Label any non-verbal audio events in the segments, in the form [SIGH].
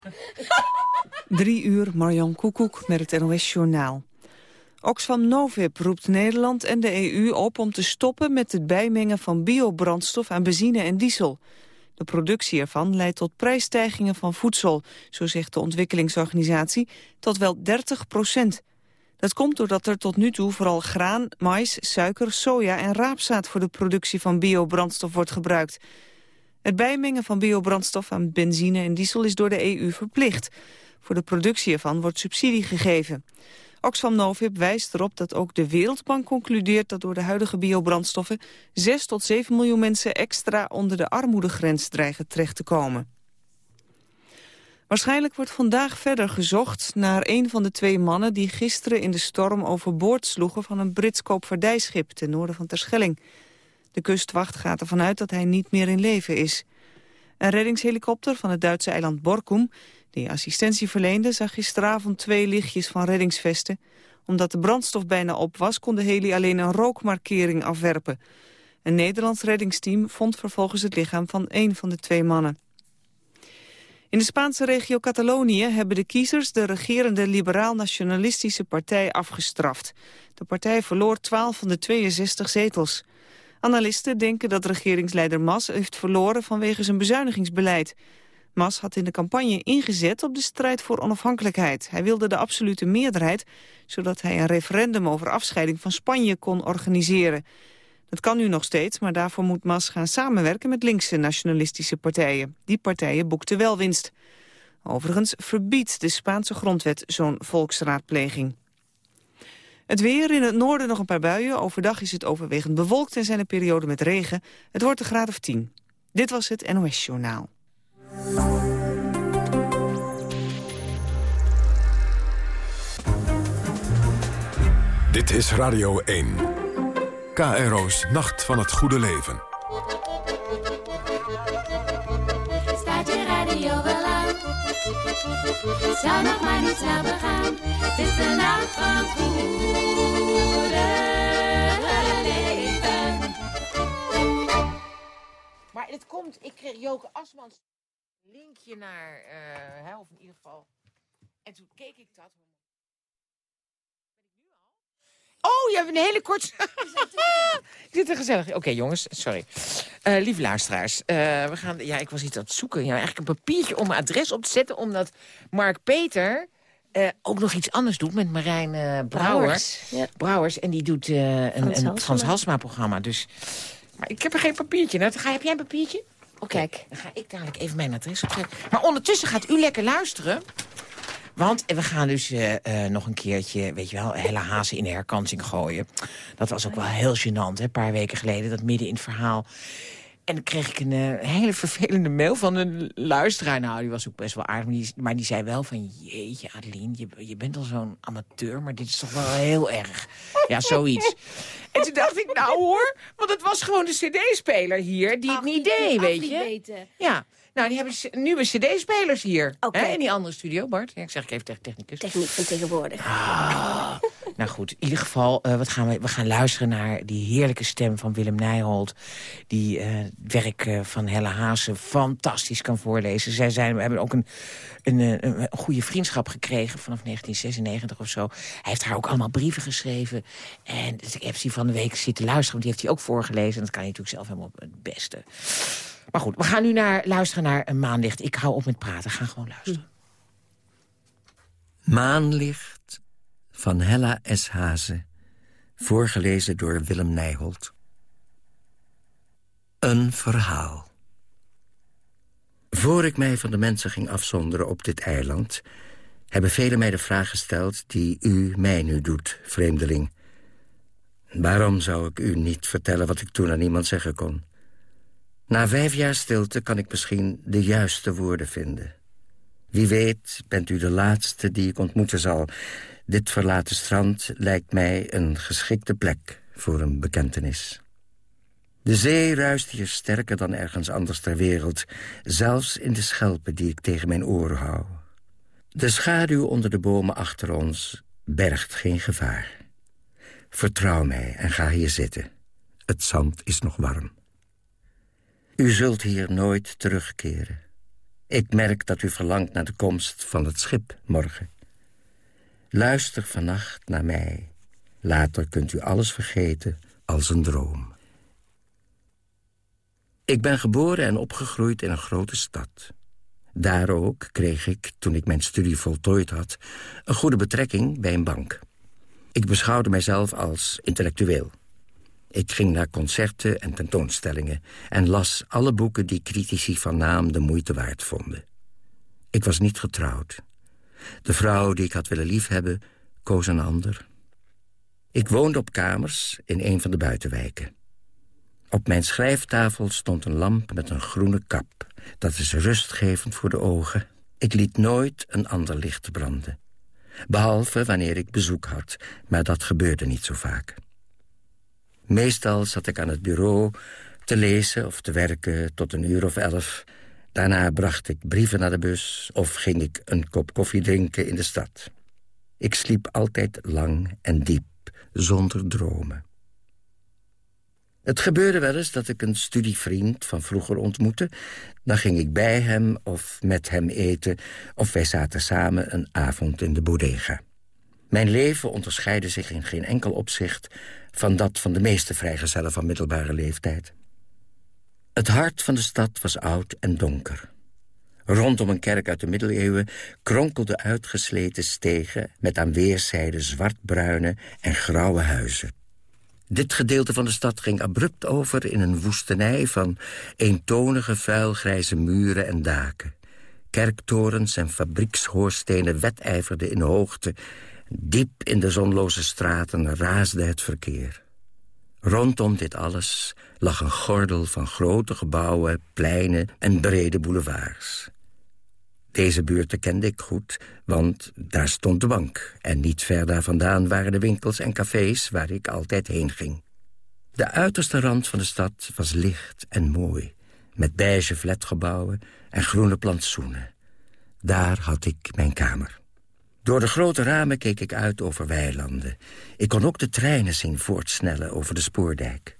[LAUGHS] Drie uur, Marjan Koekoek met het NOS-journaal. Oxfam Novib roept Nederland en de EU op om te stoppen met het bijmengen van biobrandstof aan benzine en diesel. De productie ervan leidt tot prijsstijgingen van voedsel, zo zegt de ontwikkelingsorganisatie, tot wel 30 procent. Dat komt doordat er tot nu toe vooral graan, mais, suiker, soja en raapzaad voor de productie van biobrandstof wordt gebruikt. Het bijmengen van biobrandstof aan benzine en diesel is door de EU verplicht. Voor de productie ervan wordt subsidie gegeven. Oxfam Novib wijst erop dat ook de Wereldbank concludeert dat door de huidige biobrandstoffen 6 tot 7 miljoen mensen extra onder de armoedegrens dreigen terecht te komen. Waarschijnlijk wordt vandaag verder gezocht naar een van de twee mannen die gisteren in de storm overboord sloegen van een Brits koopvaardijschip ten noorden van Terschelling. De kustwacht gaat ervan uit dat hij niet meer in leven is. Een reddingshelikopter van het Duitse eiland Borkum, die assistentie verleende, zag gisteravond twee lichtjes van reddingsvesten. Omdat de brandstof bijna op was, kon de heli alleen een rookmarkering afwerpen. Een Nederlands reddingsteam vond vervolgens het lichaam van één van de twee mannen. In de Spaanse regio Catalonië hebben de kiezers de regerende liberaal-nationalistische partij afgestraft. De partij verloor 12 van de 62 zetels. Analisten denken dat regeringsleider Mas heeft verloren vanwege zijn bezuinigingsbeleid. Mas had in de campagne ingezet op de strijd voor onafhankelijkheid. Hij wilde de absolute meerderheid, zodat hij een referendum over afscheiding van Spanje kon organiseren. Dat kan nu nog steeds, maar daarvoor moet Mas gaan samenwerken met linkse nationalistische partijen. Die partijen boekten wel winst. Overigens verbiedt de Spaanse grondwet zo'n volksraadpleging. Het weer in het noorden nog een paar buien. Overdag is het overwegend bewolkt en zijn er perioden met regen. Het wordt een graad of 10. Dit was het NOS Journaal. Dit is Radio 1. KRO's Nacht van het Goede Leven. Zou nog maar niet snel begaan. Het is de nacht van goede leven. Maar het komt, ik kreeg Joke Asmans linkje naar, hè, of in ieder geval. En toen keek ik dat. Oh, je hebt een hele kort. Ik [LAUGHS] zit er gezellig. Oké, jongens, sorry. Eh, lieve luisteraars, eh, we gaan. Ja, ik was iets aan het zoeken. Ja, eigenlijk een papiertje om mijn adres op te zetten, omdat Mark Peter. eh, ook nog iets anders doet met Marijn Brouwer. Brouwers, ja. Brouwers. En die doet een, Frans een. Frans Halsema-programma. Dus. Maar ik heb er geen papiertje. Nou, ga, heb jij een papiertje? Oké, Kijk. dan ga ik dadelijk even mijn adres opzetten. Maar ondertussen gaat u lekker luisteren. Want we gaan dus eh, eh, nog een keertje, weet je wel, Helle Hazen in de herkansing gooien. Dat was ook wel heel gênant, hè, een paar weken geleden, dat midden in het verhaal. En dan kreeg ik een eh, hele vervelende mail van een luisteraar. Nou, die was ook best wel aardig, maar die, maar die zei wel van... Jeetje, Adeline, je, je bent al zo'n amateur, maar dit is toch wel heel erg. Ja, zoiets. [LAUGHS] En toen dacht ik, nou hoor, want het was gewoon de cd-speler hier die het niet deed, weet je. Ja, nou, die hebben nieuwe cd-spelers hier. Hè, in die andere studio, Bart. Ja, ik zeg ik even tegen technicus. Techniek van tegenwoordig. Ah, nou goed, in ieder geval, eh, wat gaan we, we gaan luisteren naar die heerlijke stem van Willem Nijholt. Die eh, het werk eh, van Helle Haase fantastisch kan voorlezen. Zij zijn, we hebben ook een, een, een, een goede vriendschap gekregen vanaf 1996 of zo. Hij heeft haar ook allemaal brieven geschreven. En dus ik heb ze van de week zitten luisteren, want die heeft hij ook voorgelezen. En dat kan hij natuurlijk zelf helemaal het beste. Maar goed, we gaan nu naar, luisteren naar een maanlicht. Ik hou op met praten, ga gewoon luisteren. Maanlicht van Hella S. Voorgelezen door Willem Nijholt. Een verhaal. Voor ik mij van de mensen ging afzonderen op dit eiland... hebben velen mij de vraag gesteld die u mij nu doet, vreemdeling. Waarom zou ik u niet vertellen wat ik toen aan niemand zeggen kon? Na vijf jaar stilte kan ik misschien de juiste woorden vinden... Wie weet bent u de laatste die ik ontmoeten zal. Dit verlaten strand lijkt mij een geschikte plek voor een bekentenis. De zee ruist hier sterker dan ergens anders ter wereld. Zelfs in de schelpen die ik tegen mijn oren hou. De schaduw onder de bomen achter ons bergt geen gevaar. Vertrouw mij en ga hier zitten. Het zand is nog warm. U zult hier nooit terugkeren. Ik merk dat u verlangt naar de komst van het schip morgen. Luister vannacht naar mij. Later kunt u alles vergeten als een droom. Ik ben geboren en opgegroeid in een grote stad. Daar ook kreeg ik, toen ik mijn studie voltooid had... een goede betrekking bij een bank. Ik beschouwde mijzelf als intellectueel. Ik ging naar concerten en tentoonstellingen... en las alle boeken die critici van naam de moeite waard vonden. Ik was niet getrouwd. De vrouw die ik had willen liefhebben, koos een ander. Ik woonde op kamers in een van de buitenwijken. Op mijn schrijftafel stond een lamp met een groene kap. Dat is rustgevend voor de ogen. Ik liet nooit een ander licht branden. Behalve wanneer ik bezoek had, maar dat gebeurde niet zo vaak. Meestal zat ik aan het bureau te lezen of te werken tot een uur of elf. Daarna bracht ik brieven naar de bus of ging ik een kop koffie drinken in de stad. Ik sliep altijd lang en diep, zonder dromen. Het gebeurde wel eens dat ik een studievriend van vroeger ontmoette. Dan ging ik bij hem of met hem eten... of wij zaten samen een avond in de bodega. Mijn leven onderscheidde zich in geen enkel opzicht... van dat van de meeste vrijgezellen van middelbare leeftijd. Het hart van de stad was oud en donker. Rondom een kerk uit de middeleeuwen kronkelden uitgesleten stegen... met aan weerszijden zwartbruine en grauwe huizen. Dit gedeelte van de stad ging abrupt over in een woestenij van eentonige vuilgrijze muren en daken. Kerktorens en fabriekshoorstenen wedijverden in hoogte. Diep in de zonloze straten raasde het verkeer. Rondom dit alles lag een gordel van grote gebouwen, pleinen en brede boulevards. Deze buurten kende ik goed, want daar stond de bank... en niet ver daar vandaan waren de winkels en cafés waar ik altijd heen ging. De uiterste rand van de stad was licht en mooi... met beige flatgebouwen en groene plantsoenen. Daar had ik mijn kamer. Door de grote ramen keek ik uit over weilanden. Ik kon ook de treinen zien voortsnellen over de spoordijk.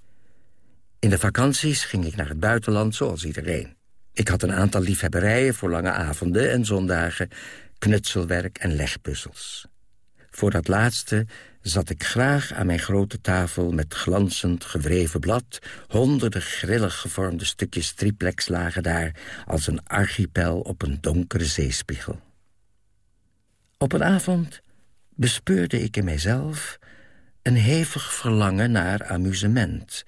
In de vakanties ging ik naar het buitenland zoals iedereen. Ik had een aantal liefhebberijen voor lange avonden en zondagen... knutselwerk en legpuzzels. Voor dat laatste zat ik graag aan mijn grote tafel... met glanzend gewreven blad. Honderden grillig gevormde stukjes triplex lagen daar... als een archipel op een donkere zeespiegel. Op een avond bespeurde ik in mijzelf... een hevig verlangen naar amusement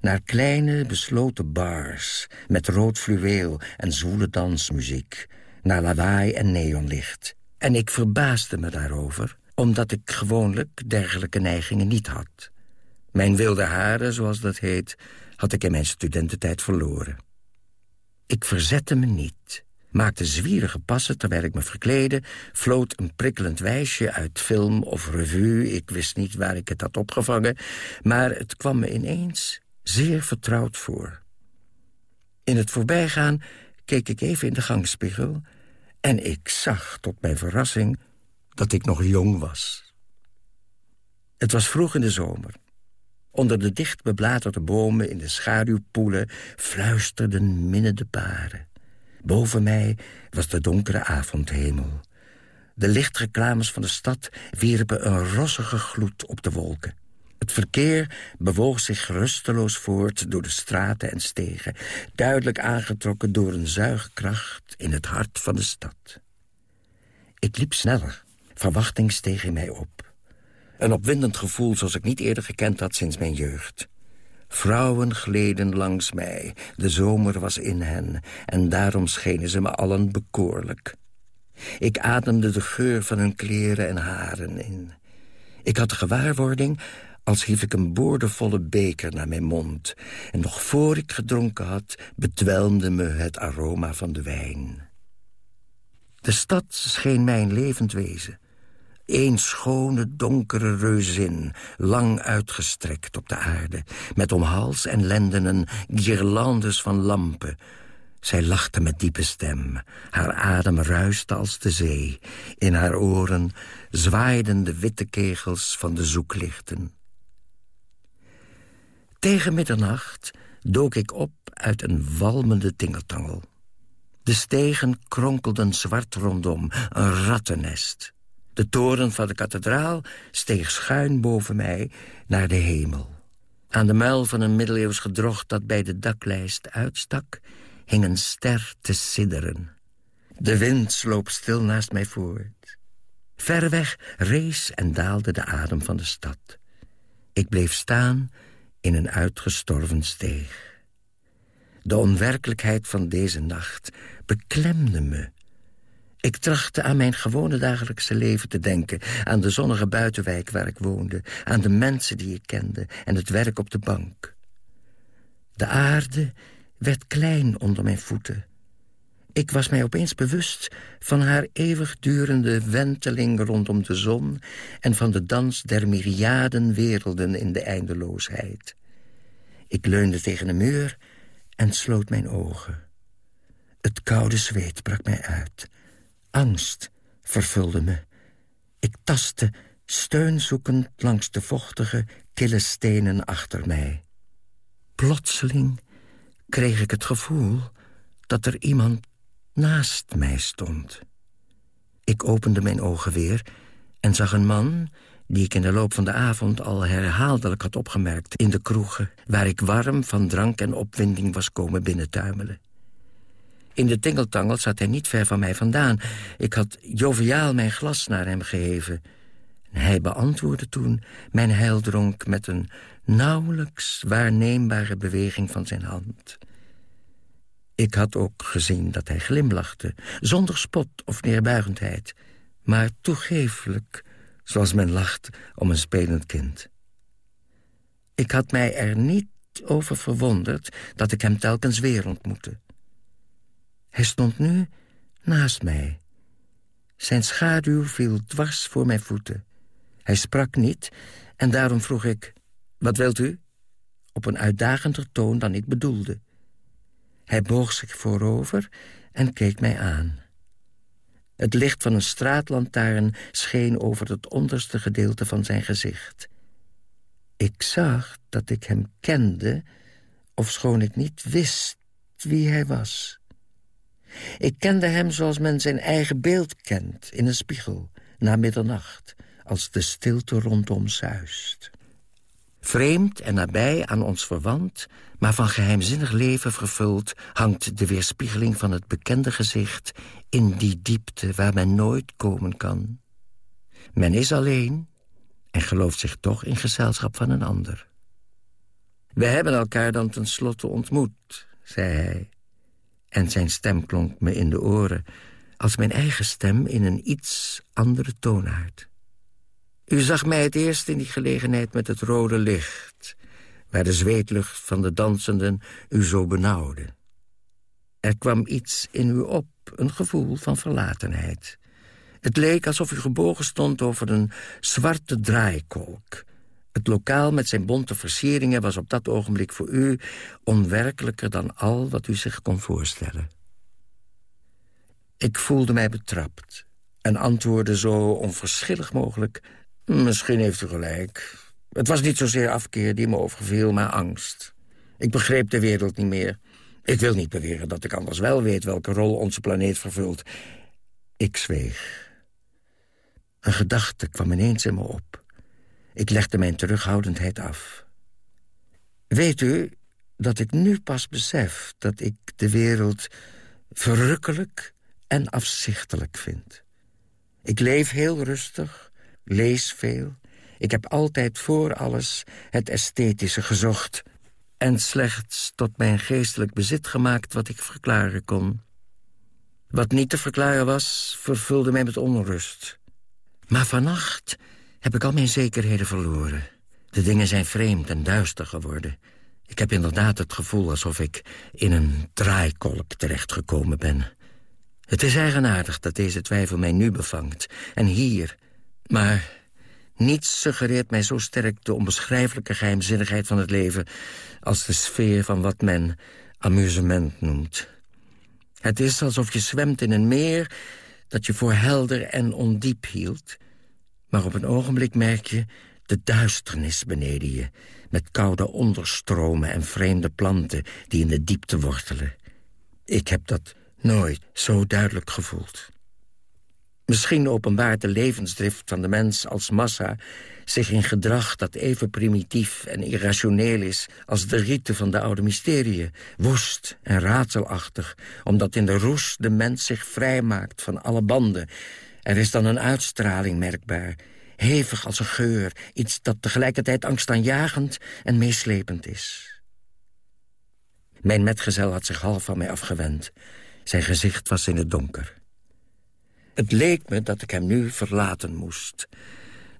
naar kleine, besloten bars... met rood fluweel en zwoele dansmuziek... naar lawaai en neonlicht. En ik verbaasde me daarover, omdat ik gewoonlijk dergelijke neigingen niet had. Mijn wilde haren, zoals dat heet, had ik in mijn studententijd verloren. Ik verzette me niet, maakte zwierige passen terwijl ik me verkleedde... floot een prikkelend wijsje uit film of revue, ik wist niet waar ik het had opgevangen... maar het kwam me ineens zeer vertrouwd voor. In het voorbijgaan keek ik even in de gangspiegel... en ik zag tot mijn verrassing dat ik nog jong was. Het was vroeg in de zomer. Onder de dicht bebladerde bomen in de schaduwpoelen... fluisterden minnende paren. Boven mij was de donkere avondhemel. De lichtreclames van de stad wierpen een rossige gloed op de wolken. Het verkeer bewoog zich rusteloos voort door de straten en stegen... duidelijk aangetrokken door een zuigkracht in het hart van de stad. Ik liep sneller. Verwachting steeg in mij op. Een opwindend gevoel zoals ik niet eerder gekend had sinds mijn jeugd. Vrouwen gleden langs mij, de zomer was in hen... en daarom schenen ze me allen bekoorlijk. Ik ademde de geur van hun kleren en haren in. Ik had gewaarwording als hief ik een boordevolle beker naar mijn mond. En nog voor ik gedronken had, bedwelmde me het aroma van de wijn. De stad scheen mijn levend wezen. Eén schone, donkere reuzin, lang uitgestrekt op de aarde... met om hals en lenden een guirlandes van lampen... Zij lachte met diepe stem. Haar adem ruiste als de zee. In haar oren zwaaiden de witte kegels van de zoeklichten. Tegen middernacht dook ik op uit een walmende tingeltangel. De stegen kronkelden zwart rondom, een rattennest. De toren van de kathedraal steeg schuin boven mij naar de hemel. Aan de muil van een middeleeuws gedrocht dat bij de daklijst uitstak... hing een ster te sidderen. De wind sloop stil naast mij voort. Verreweg rees en daalde de adem van de stad. Ik bleef staan in een uitgestorven steeg. De onwerkelijkheid van deze nacht beklemde me. Ik trachtte aan mijn gewone dagelijkse leven te denken... aan de zonnige buitenwijk waar ik woonde... aan de mensen die ik kende en het werk op de bank. De aarde werd klein onder mijn voeten. Ik was mij opeens bewust van haar eeuwigdurende wenteling rondom de zon... en van de dans der myriaden werelden in de eindeloosheid. Ik leunde tegen de muur en sloot mijn ogen. Het koude zweet brak mij uit. Angst vervulde me. Ik tastte steunzoekend langs de vochtige, kille stenen achter mij. Plotseling kreeg ik het gevoel dat er iemand naast mij stond. Ik opende mijn ogen weer en zag een man die ik in de loop van de avond al herhaaldelijk had opgemerkt... in de kroegen, waar ik warm van drank en opwinding was komen binnentuimelen. In de tingeltangel zat hij niet ver van mij vandaan. Ik had joviaal mijn glas naar hem geheven. Hij beantwoordde toen mijn heildronk met een nauwelijks waarneembare beweging van zijn hand. Ik had ook gezien dat hij glimlachte, zonder spot of neerbuigendheid... maar toegeeflijk zoals men lacht om een spelend kind. Ik had mij er niet over verwonderd dat ik hem telkens weer ontmoette. Hij stond nu naast mij. Zijn schaduw viel dwars voor mijn voeten. Hij sprak niet en daarom vroeg ik... Wat wilt u? Op een uitdagender toon dan ik bedoelde. Hij boog zich voorover en keek mij aan. Het licht van een straatlantaarn scheen over het onderste gedeelte van zijn gezicht. Ik zag dat ik hem kende, ofschoon ik niet wist wie hij was. Ik kende hem zoals men zijn eigen beeld kent, in een spiegel, na middernacht, als de stilte rondom zuist. Vreemd en nabij aan ons verwant, maar van geheimzinnig leven vervuld... hangt de weerspiegeling van het bekende gezicht... in die diepte waar men nooit komen kan. Men is alleen en gelooft zich toch in gezelschap van een ander. We hebben elkaar dan tenslotte ontmoet, zei hij. En zijn stem klonk me in de oren... als mijn eigen stem in een iets andere toonaard. U zag mij het eerst in die gelegenheid met het rode licht... waar de zweetlucht van de dansenden u zo benauwde. Er kwam iets in u op, een gevoel van verlatenheid. Het leek alsof u gebogen stond over een zwarte draaikolk. Het lokaal met zijn bonte versieringen was op dat ogenblik voor u... onwerkelijker dan al wat u zich kon voorstellen. Ik voelde mij betrapt en antwoordde zo onverschillig mogelijk... Misschien heeft u gelijk. Het was niet zozeer afkeer die me overviel, maar angst. Ik begreep de wereld niet meer. Ik wil niet beweren dat ik anders wel weet welke rol onze planeet vervult. Ik zweeg. Een gedachte kwam ineens in me op. Ik legde mijn terughoudendheid af. Weet u dat ik nu pas besef dat ik de wereld verrukkelijk en afzichtelijk vind. Ik leef heel rustig, lees veel. Ik heb altijd voor alles het esthetische gezocht... en slechts tot mijn geestelijk bezit gemaakt wat ik verklaren kon. Wat niet te verklaren was, vervulde mij met onrust. Maar vannacht heb ik al mijn zekerheden verloren. De dingen zijn vreemd en duister geworden. Ik heb inderdaad het gevoel alsof ik in een draaikolk terechtgekomen ben. Het is eigenaardig dat deze twijfel mij nu bevangt. En hier, maar niets suggereert mij zo sterk de onbeschrijfelijke geheimzinnigheid van het leven... als de sfeer van wat men amusement noemt. Het is alsof je zwemt in een meer dat je voor helder en ondiep hield... maar op een ogenblik merk je de duisternis beneden je... met koude onderstromen en vreemde planten die in de diepte wortelen. Ik heb dat Nooit zo duidelijk gevoeld. Misschien openbaart de levensdrift van de mens als massa zich in gedrag dat even primitief en irrationeel is... als de riten van de oude mysterieën, woest en raadselachtig... omdat in de roes de mens zich vrijmaakt van alle banden. Er is dan een uitstraling merkbaar, hevig als een geur... iets dat tegelijkertijd angstaanjagend en meeslepend is. Mijn metgezel had zich half van mij afgewend. Zijn gezicht was in het donker. Het leek me dat ik hem nu verlaten moest.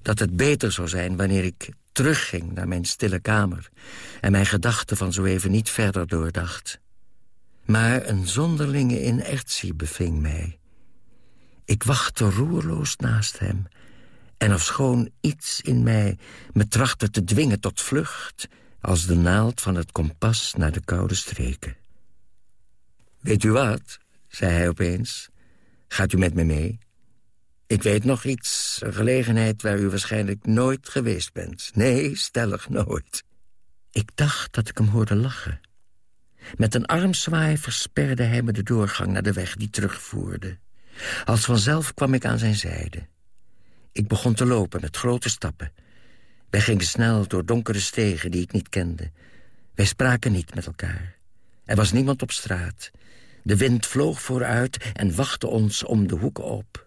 Dat het beter zou zijn wanneer ik terugging naar mijn stille kamer... en mijn gedachten van zo even niet verder doordacht. Maar een zonderlinge inertie beving mij. Ik wachtte roerloos naast hem... en ofschoon iets in mij me trachtte te dwingen tot vlucht... als de naald van het kompas naar de koude streken. Weet u wat, zei hij opeens... Gaat u met me mee? Ik weet nog iets, een gelegenheid waar u waarschijnlijk nooit geweest bent. Nee, stellig nooit. Ik dacht dat ik hem hoorde lachen. Met een armzwaai versperde hij me de doorgang naar de weg die terugvoerde. Als vanzelf kwam ik aan zijn zijde. Ik begon te lopen met grote stappen. Wij gingen snel door donkere stegen die ik niet kende. Wij spraken niet met elkaar. Er was niemand op straat. De wind vloog vooruit en wachtte ons om de hoeken op.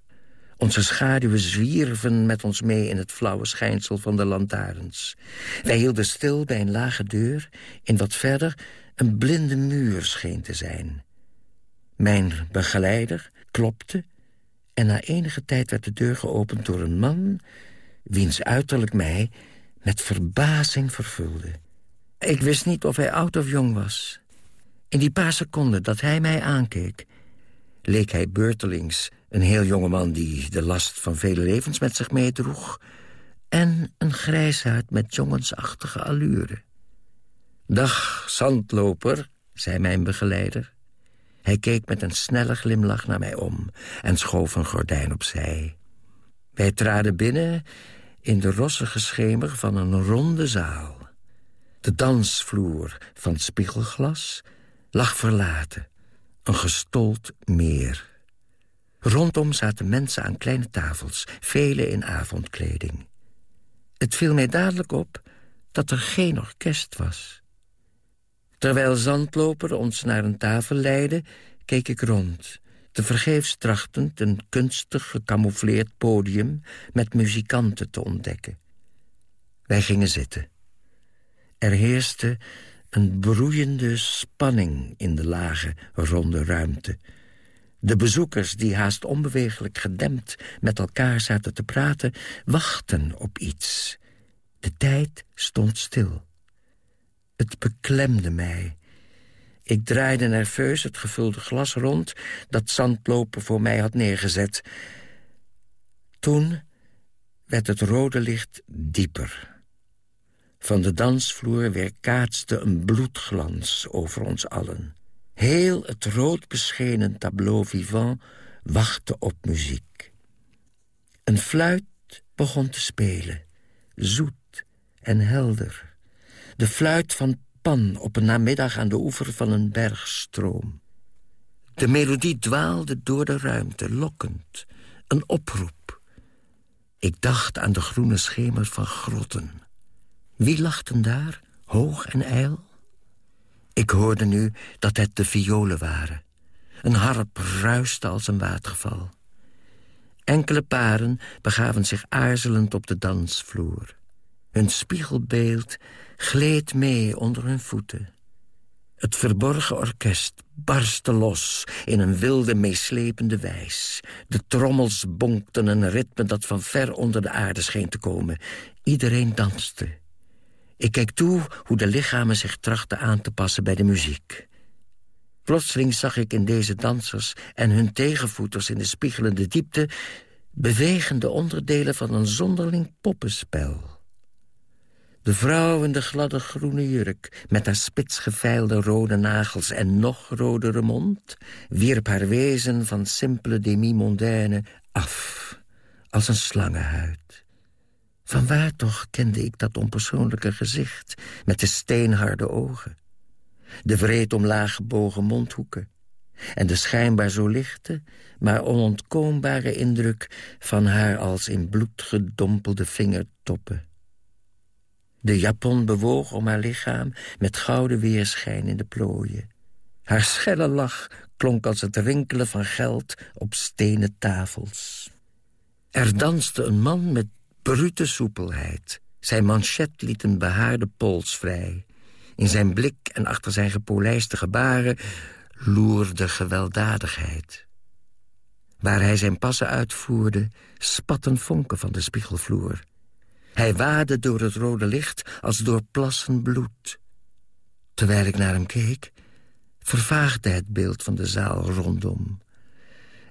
Onze schaduwen zwierven met ons mee in het flauwe schijnsel van de lantaarns. Wij hielden stil bij een lage deur, in wat verder een blinde muur scheen te zijn. Mijn begeleider klopte en na enige tijd werd de deur geopend door een man... wiens uiterlijk mij met verbazing vervulde. Ik wist niet of hij oud of jong was. In die paar seconden dat hij mij aankeek... leek hij beurtelings een heel jonge man die de last van vele levens met zich meedroeg... en een grijsaard met jongensachtige allure. Dag, zandloper, zei mijn begeleider. Hij keek met een snelle glimlach naar mij om en schoof een gordijn opzij. Wij traden binnen in de rossige schemer van een ronde zaal. De dansvloer van spiegelglas lag verlaten, een gestold meer. Rondom zaten mensen aan kleine tafels, vele in avondkleding. Het viel mij dadelijk op dat er geen orkest was. Terwijl Zandloper ons naar een tafel leidde, keek ik rond... tevergeefs trachtend een kunstig gecamoufleerd podium... met muzikanten te ontdekken. Wij gingen zitten. Er heerste een broeiende spanning in de lage, ronde ruimte... De bezoekers, die haast onbewegelijk gedempt met elkaar zaten te praten... wachten op iets. De tijd stond stil. Het beklemde mij. Ik draaide nerveus het gevulde glas rond... dat zandlopen voor mij had neergezet. Toen werd het rode licht dieper. Van de dansvloer weerkaatste een bloedglans over ons allen. Heel het rood beschenen tableau vivant wachtte op muziek. Een fluit begon te spelen, zoet en helder. De fluit van Pan op een namiddag aan de oever van een bergstroom. De melodie dwaalde door de ruimte, lokkend. Een oproep. Ik dacht aan de groene schemer van grotten. Wie lachten daar, hoog en ijl? Ik hoorde nu dat het de violen waren. Een harp ruiste als een waterval. Enkele paren begaven zich aarzelend op de dansvloer. Hun spiegelbeeld gleed mee onder hun voeten. Het verborgen orkest barstte los in een wilde, meeslepende wijs. De trommels bonkten een ritme dat van ver onder de aarde scheen te komen. Iedereen danste. Ik keek toe hoe de lichamen zich trachten aan te passen bij de muziek. Plotseling zag ik in deze dansers en hun tegenvoeters in de spiegelende diepte... bewegende onderdelen van een zonderling poppenspel. De vrouw in de gladde groene jurk... met haar spitsgeveilde rode nagels en nog rodere mond... wierp haar wezen van simpele demi-mondaine af... als een slangenhuid. Van waar toch kende ik dat onpersoonlijke gezicht... met de steenharde ogen? De vreed omlaag gebogen mondhoeken. en de schijnbaar zo lichte, maar onontkoombare indruk... van haar als in bloed gedompelde vingertoppen. De japon bewoog om haar lichaam met gouden weerschijn in de plooien. Haar schelle lach klonk als het rinkelen van geld op stenen tafels. Er danste een man met brute soepelheid. Zijn manchet liet een behaarde pols vrij. In zijn blik en achter zijn gepolijste gebaren loerde gewelddadigheid. Waar hij zijn passen uitvoerde, spatten vonken van de spiegelvloer. Hij waadde door het rode licht als door plassen bloed. Terwijl ik naar hem keek, vervaagde het beeld van de zaal rondom.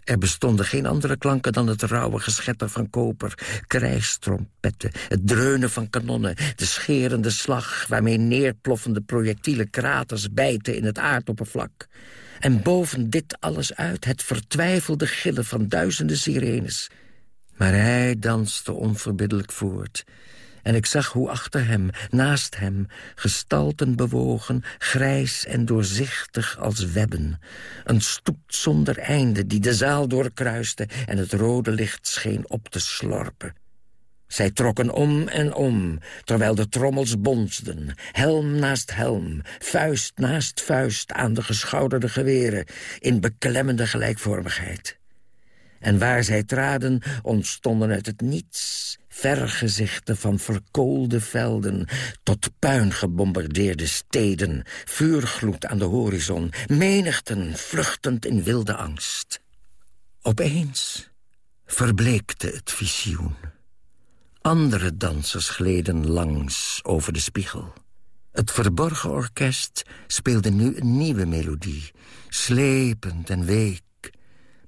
Er bestonden geen andere klanken dan het rauwe geschetter van koper, krijgstrompetten, het dreunen van kanonnen, de scherende slag waarmee neerploffende projectiele kraters bijten in het aardoppervlak. En boven dit alles uit het vertwijfelde gillen van duizenden sirenes. Maar hij danste onverbiddelijk voort, en ik zag hoe achter hem, naast hem, gestalten bewogen... grijs en doorzichtig als webben. Een stoet zonder einde die de zaal doorkruiste... en het rode licht scheen op te slorpen. Zij trokken om en om, terwijl de trommels bonsden. Helm naast helm, vuist naast vuist aan de geschouderde geweren... in beklemmende gelijkvormigheid. En waar zij traden, ontstonden uit het niets vergezichten van verkoolde velden... tot puin gebombardeerde steden, vuurgloed aan de horizon... menigten vluchtend in wilde angst. Opeens verbleekte het visioen. Andere dansers gleden langs over de spiegel. Het verborgen orkest speelde nu een nieuwe melodie, slepend en week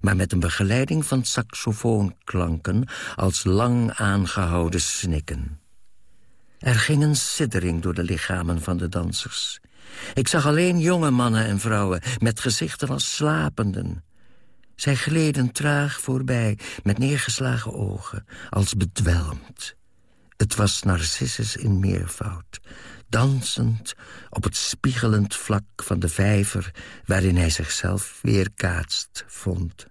maar met een begeleiding van saxofoonklanken als lang aangehouden snikken. Er ging een siddering door de lichamen van de dansers. Ik zag alleen jonge mannen en vrouwen met gezichten als slapenden. Zij gleden traag voorbij met neergeslagen ogen, als bedwelmd. Het was Narcissus in meervoud, dansend op het spiegelend vlak van de vijver... waarin hij zichzelf weerkaatst vond.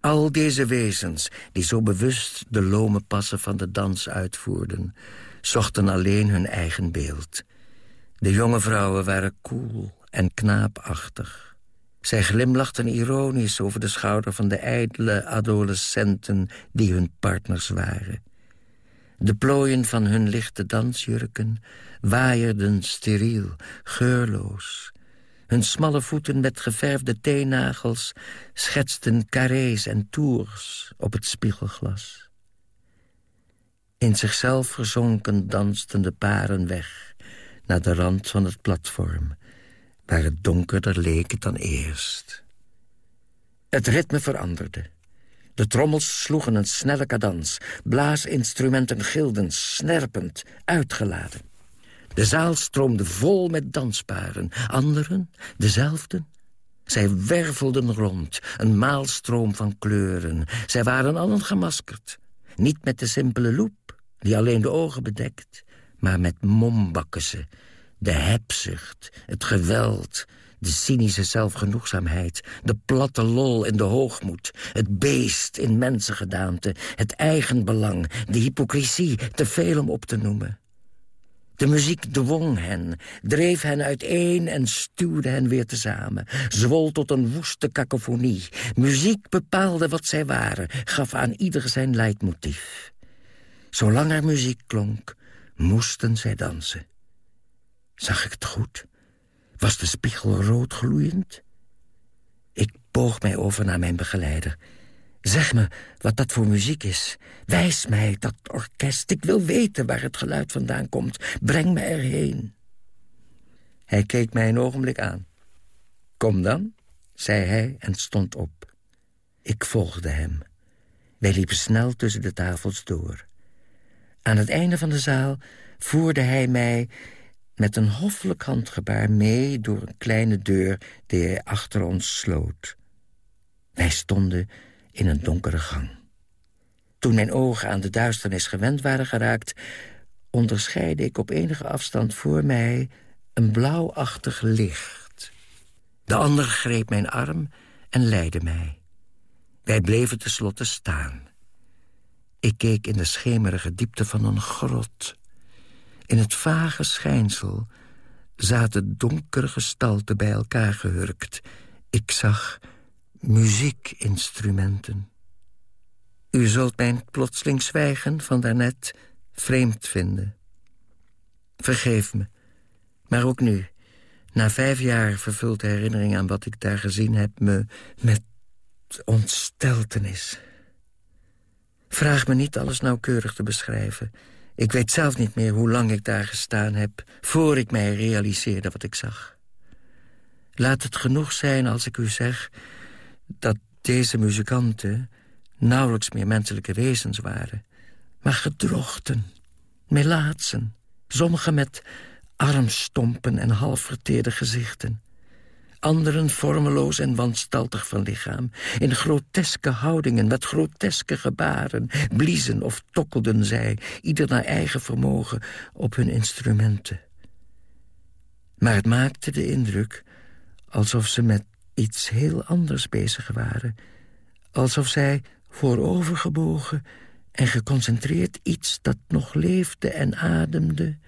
Al deze wezens, die zo bewust de lome passen van de dans uitvoerden... zochten alleen hun eigen beeld. De jonge vrouwen waren koel en knaapachtig. Zij glimlachten ironisch over de schouder van de ijdele adolescenten... die hun partners waren. De plooien van hun lichte dansjurken waaierden steriel, geurloos... Hun smalle voeten met geverfde teennagels schetsten carrés en tours op het spiegelglas. In zichzelf verzonken dansten de paren weg naar de rand van het platform, waar het donkerder leek dan eerst. Het ritme veranderde. De trommels sloegen een snelle cadans, blaasinstrumenten gilden, snerpend, uitgeladen. De zaal stroomde vol met dansparen. Anderen, dezelfden. Zij wervelden rond, een maalstroom van kleuren. Zij waren allen gemaskerd. Niet met de simpele loep, die alleen de ogen bedekt... maar met mombakkesen, de hebzucht, het geweld... de cynische zelfgenoegzaamheid, de platte lol in de hoogmoed... het beest in mensengedaante, het eigenbelang, de hypocrisie... te veel om op te noemen. De muziek dwong hen, dreef hen uiteen en stuwde hen weer tezamen. Zwol tot een woeste kakofonie. Muziek bepaalde wat zij waren, gaf aan ieder zijn leidmotief. Zolang er muziek klonk, moesten zij dansen. Zag ik het goed? Was de spiegel rood gloeiend? Ik boog mij over naar mijn begeleider... Zeg me wat dat voor muziek is. Wijs mij dat orkest. Ik wil weten waar het geluid vandaan komt. Breng me erheen. Hij keek mij een ogenblik aan. Kom dan, zei hij en stond op. Ik volgde hem. Wij liepen snel tussen de tafels door. Aan het einde van de zaal voerde hij mij met een hoffelijk handgebaar mee... door een kleine deur die hij achter ons sloot. Wij stonden in een donkere gang. Toen mijn ogen aan de duisternis gewend waren geraakt... onderscheidde ik op enige afstand voor mij een blauwachtig licht. De ander greep mijn arm en leidde mij. Wij bleven tenslotte staan. Ik keek in de schemerige diepte van een grot. In het vage schijnsel zaten donkere gestalten bij elkaar gehurkt. Ik zag muziekinstrumenten. U zult mijn plotseling zwijgen van daarnet vreemd vinden. Vergeef me, maar ook nu, na vijf jaar vervult de herinnering aan wat ik daar gezien heb... me met ontsteltenis. Vraag me niet alles nauwkeurig te beschrijven. Ik weet zelf niet meer hoe lang ik daar gestaan heb... voor ik mij realiseerde wat ik zag. Laat het genoeg zijn als ik u zeg... dat deze muzikanten nauwelijks meer menselijke wezens waren... maar gedrochten, melaatsen, sommigen met armstompen en half verteerde gezichten. Anderen vormeloos en wanstaltig van lichaam. In groteske houdingen, met groteske gebaren... bliezen of tokkelden zij, ieder naar eigen vermogen, op hun instrumenten. Maar het maakte de indruk alsof ze met iets heel anders bezig waren. Alsof zij voorovergebogen en geconcentreerd iets dat nog leefde en ademde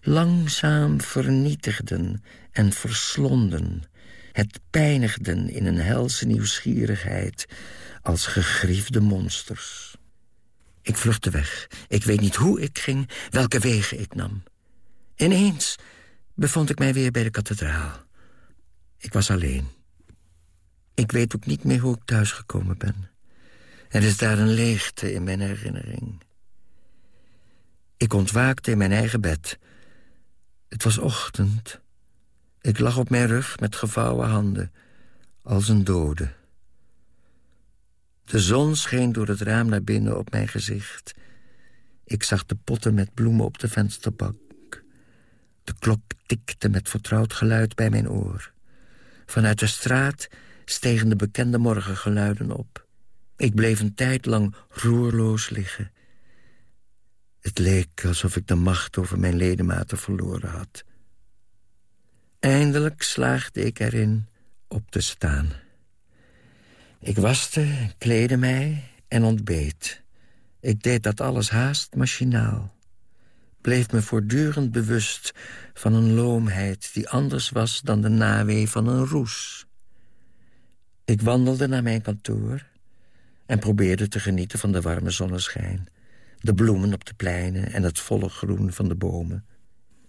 langzaam vernietigden en verslonden... het pijnigden in een helse nieuwsgierigheid als gegriefde monsters. Ik vluchtte weg. Ik weet niet hoe ik ging, welke wegen ik nam. Ineens bevond ik mij weer bij de kathedraal. Ik was alleen. Ik weet ook niet meer hoe ik thuisgekomen ben. Er is daar een leegte in mijn herinnering. Ik ontwaakte in mijn eigen bed... Het was ochtend. Ik lag op mijn rug met gevouwen handen, als een dode. De zon scheen door het raam naar binnen op mijn gezicht. Ik zag de potten met bloemen op de vensterbank. De klok tikte met vertrouwd geluid bij mijn oor. Vanuit de straat stegen de bekende morgengeluiden op. Ik bleef een tijd lang roerloos liggen. Het leek alsof ik de macht over mijn ledematen verloren had. Eindelijk slaagde ik erin op te staan. Ik waste, kleedde mij en ontbeet. Ik deed dat alles haast machinaal. Bleef me voortdurend bewust van een loomheid... die anders was dan de nawee van een roes. Ik wandelde naar mijn kantoor... en probeerde te genieten van de warme zonneschijn de bloemen op de pleinen en het volle groen van de bomen.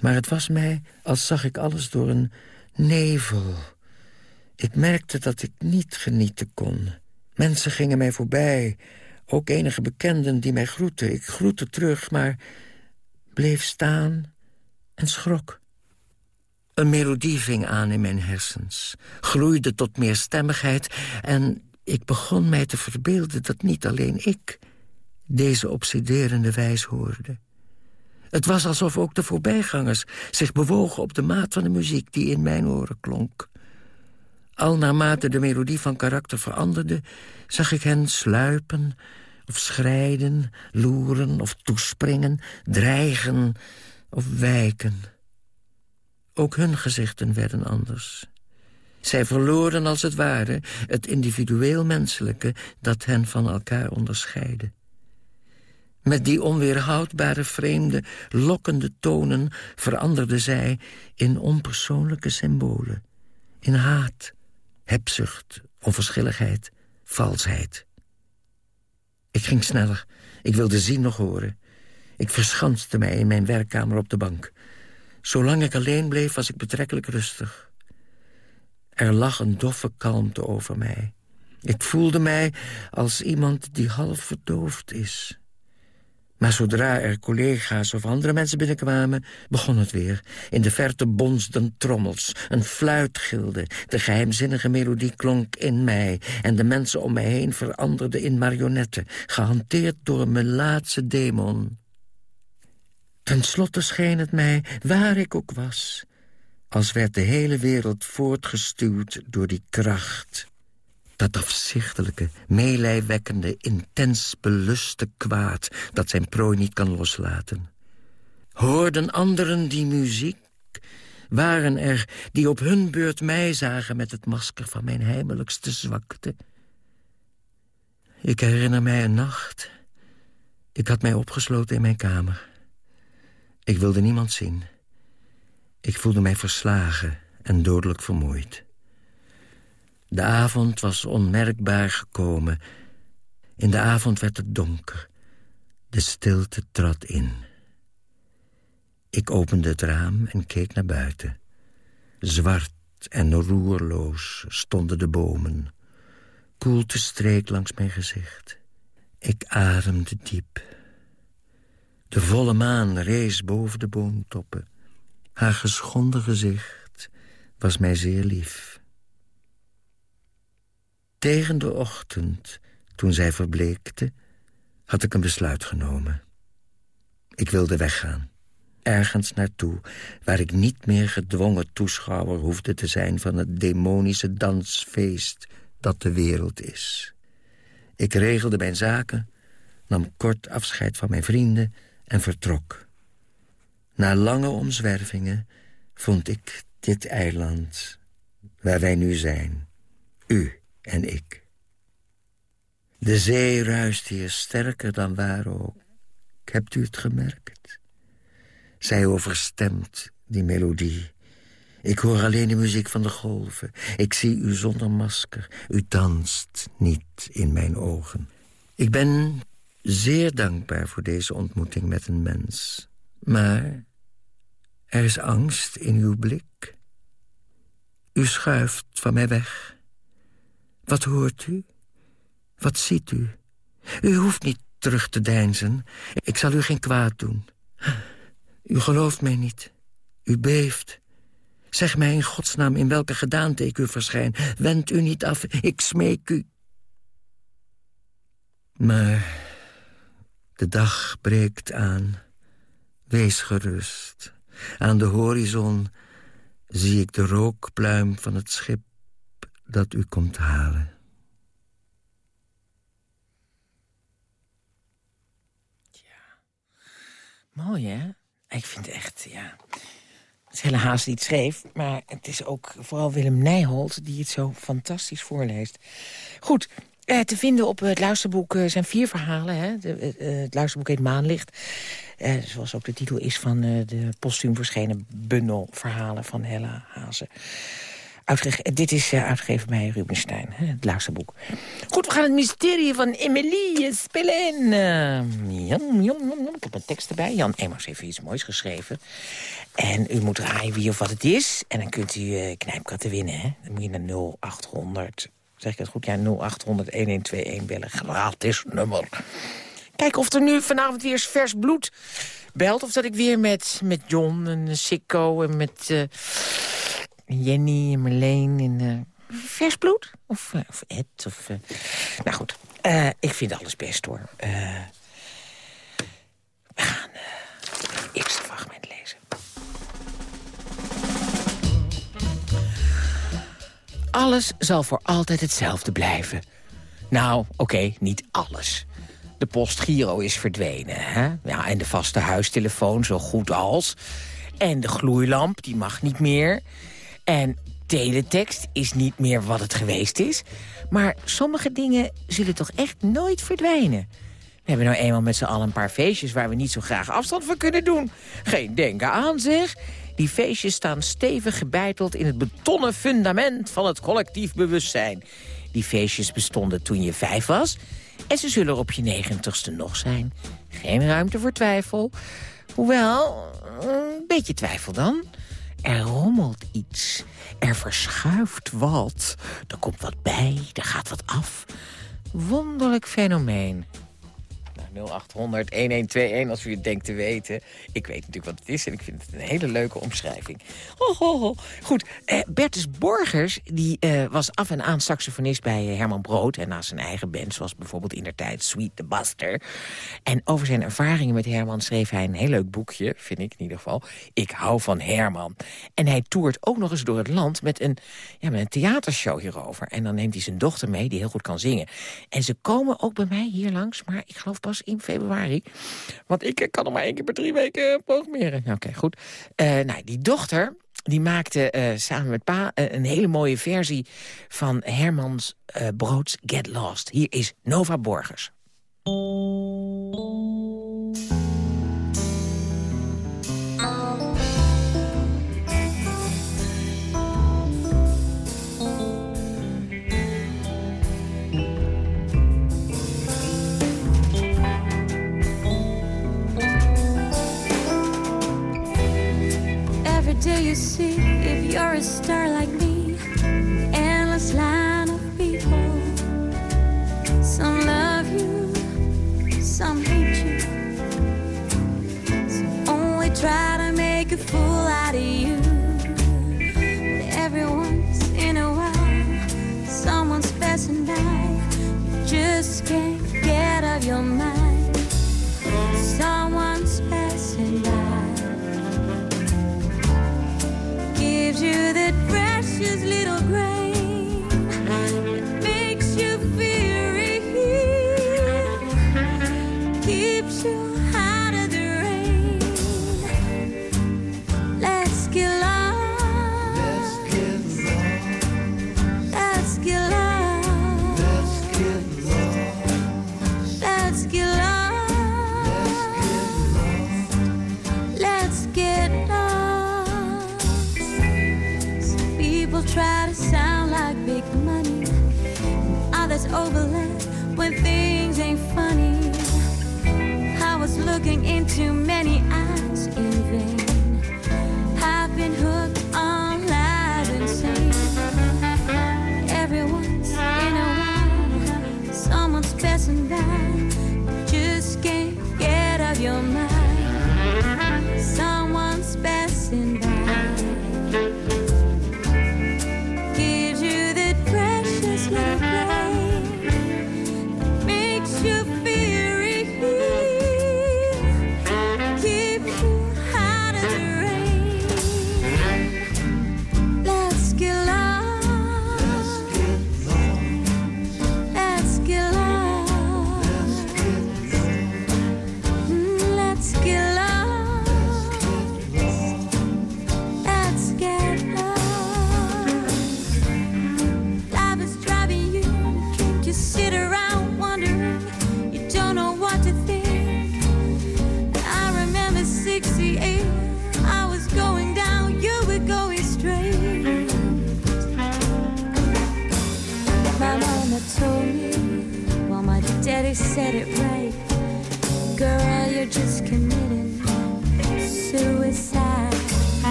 Maar het was mij als zag ik alles door een nevel. Ik merkte dat ik niet genieten kon. Mensen gingen mij voorbij, ook enige bekenden die mij groetten. Ik groette terug, maar bleef staan en schrok. Een melodie ving aan in mijn hersens, groeide tot meer stemmigheid... en ik begon mij te verbeelden dat niet alleen ik deze obsederende wijs hoorde. Het was alsof ook de voorbijgangers zich bewogen op de maat van de muziek die in mijn oren klonk. Al naarmate de melodie van karakter veranderde, zag ik hen sluipen of schrijden, loeren of toespringen, dreigen of wijken. Ook hun gezichten werden anders. Zij verloren als het ware het individueel menselijke dat hen van elkaar onderscheidde. Met die onweerhoudbare, vreemde, lokkende tonen veranderde zij in onpersoonlijke symbolen. In haat, hebzucht, onverschilligheid, valsheid. Ik ging sneller. Ik wilde zien nog horen. Ik verschanste mij in mijn werkkamer op de bank. Zolang ik alleen bleef, was ik betrekkelijk rustig. Er lag een doffe kalmte over mij. Ik voelde mij als iemand die half verdoofd is. Maar zodra er collega's of andere mensen binnenkwamen, begon het weer. In de verte bonsden trommels, een fluit gilde. De geheimzinnige melodie klonk in mij... en de mensen om mij heen veranderden in marionetten... gehanteerd door een melaatse demon. Ten slotte scheen het mij, waar ik ook was... als werd de hele wereld voortgestuwd door die kracht... Dat afzichtelijke, meelijwekkende, intens beluste kwaad... dat zijn prooi niet kan loslaten. Hoorden anderen die muziek? waren er die op hun beurt mij zagen... met het masker van mijn heimelijkste zwakte. Ik herinner mij een nacht. Ik had mij opgesloten in mijn kamer. Ik wilde niemand zien. Ik voelde mij verslagen en dodelijk vermoeid. De avond was onmerkbaar gekomen. In de avond werd het donker. De stilte trad in. Ik opende het raam en keek naar buiten. Zwart en roerloos stonden de bomen. Koelte streek langs mijn gezicht. Ik ademde diep. De volle maan rees boven de boomtoppen. Haar geschonden gezicht was mij zeer lief. Tegen de ochtend, toen zij verbleekte, had ik een besluit genomen. Ik wilde weggaan. Ergens naartoe, waar ik niet meer gedwongen toeschouwer hoefde te zijn... van het demonische dansfeest dat de wereld is. Ik regelde mijn zaken, nam kort afscheid van mijn vrienden en vertrok. Na lange omzwervingen vond ik dit eiland waar wij nu zijn. U en ik. De zee ruist hier sterker dan waar ook. Hebt u het gemerkt? Zij overstemt die melodie. Ik hoor alleen de muziek van de golven. Ik zie u zonder masker. U danst niet in mijn ogen. Ik ben zeer dankbaar voor deze ontmoeting met een mens. Maar er is angst in uw blik. U schuift van mij weg. Wat hoort u? Wat ziet u? U hoeft niet terug te deinzen. Ik zal u geen kwaad doen. U gelooft mij niet. U beeft. Zeg mij in godsnaam in welke gedaante ik u verschijn. Wend u niet af, ik smeek u. Maar de dag breekt aan. Wees gerust. Aan de horizon zie ik de rookpluim van het schip dat u komt halen. Mooi, hè? Ik vind het echt, ja... Het is die het schreef, maar het is ook vooral Willem Nijholt... die het zo fantastisch voorleest. Goed, eh, te vinden op het luisterboek uh, zijn vier verhalen. Hè? De, uh, het luisterboek heet Maanlicht. Eh, zoals ook de titel is van de postuum verschenen bundel verhalen van Hella Hazen. Uitge dit is uitgegeven bij Rubenstein, hè, het luisterboek. Goed, we gaan het mysterie van Emilie spelen. Jan, Jan, Ik heb een tekst erbij. Jan Emmers heeft iets moois geschreven. En u moet raaien wie of wat het is. En dan kunt u knijpkatten winnen. Hè? Dan moet je naar 0800 Zeg ik het goed? Ja, 0800-1121 bellen. Gratis nummer. Kijk of er nu vanavond weer vers bloed belt. Of dat ik weer met, met John en Sikko en met uh, Jenny en Marleen en... Uh, vers bloed? Of, uh, of Ed? Nou goed, ik vind alles best hoor. we gaan eerst Alles zal voor altijd hetzelfde blijven. Nou, oké, niet alles. De postgiro is verdwenen, hè? Ja, en de vaste huistelefoon zo goed als. En de gloeilamp, die mag niet meer. En teletext is niet meer wat het geweest is. Maar sommige dingen zullen toch echt nooit verdwijnen. We hebben nou eenmaal met z'n allen een paar feestjes... waar we niet zo graag afstand van kunnen doen. Geen denken aan, zeg. Die feestjes staan stevig gebeiteld in het betonnen fundament van het collectief bewustzijn. Die feestjes bestonden toen je vijf was en ze zullen op je negentigste nog zijn. Geen ruimte voor twijfel. Hoewel, een beetje twijfel dan. Er rommelt iets. Er verschuift wat. Er komt wat bij, er gaat wat af. Wonderlijk fenomeen. 0800 1121 als u het denkt te weten. Ik weet natuurlijk wat het is en ik vind het een hele leuke omschrijving. Oh, Goed, eh, Bertus Borgers die, eh, was af en aan saxofonist bij eh, Herman Brood... en naast zijn eigen band, zoals bijvoorbeeld in der tijd Sweet the Buster. En over zijn ervaringen met Herman schreef hij een heel leuk boekje... vind ik in ieder geval, Ik hou van Herman. En hij toert ook nog eens door het land met een, ja, met een theatershow hierover. En dan neemt hij zijn dochter mee, die heel goed kan zingen. En ze komen ook bij mij hier langs, maar ik geloof pas in februari. Want ik kan nog maar één keer per drie weken programmeren. Oké, goed. Uh, nou, die dochter, die maakte eh, samen met pa eh, een hele mooie versie van Hermans eh, Broods Get Lost. Hier is Nova Borgers. You see if you're a star like me, endless line of people. Some love you, some hate you. Some only try to make a fool out of you. But every once in a while, someone's passing by. You just can't get out of your mind. Someone's passing by you that precious little grain looking into many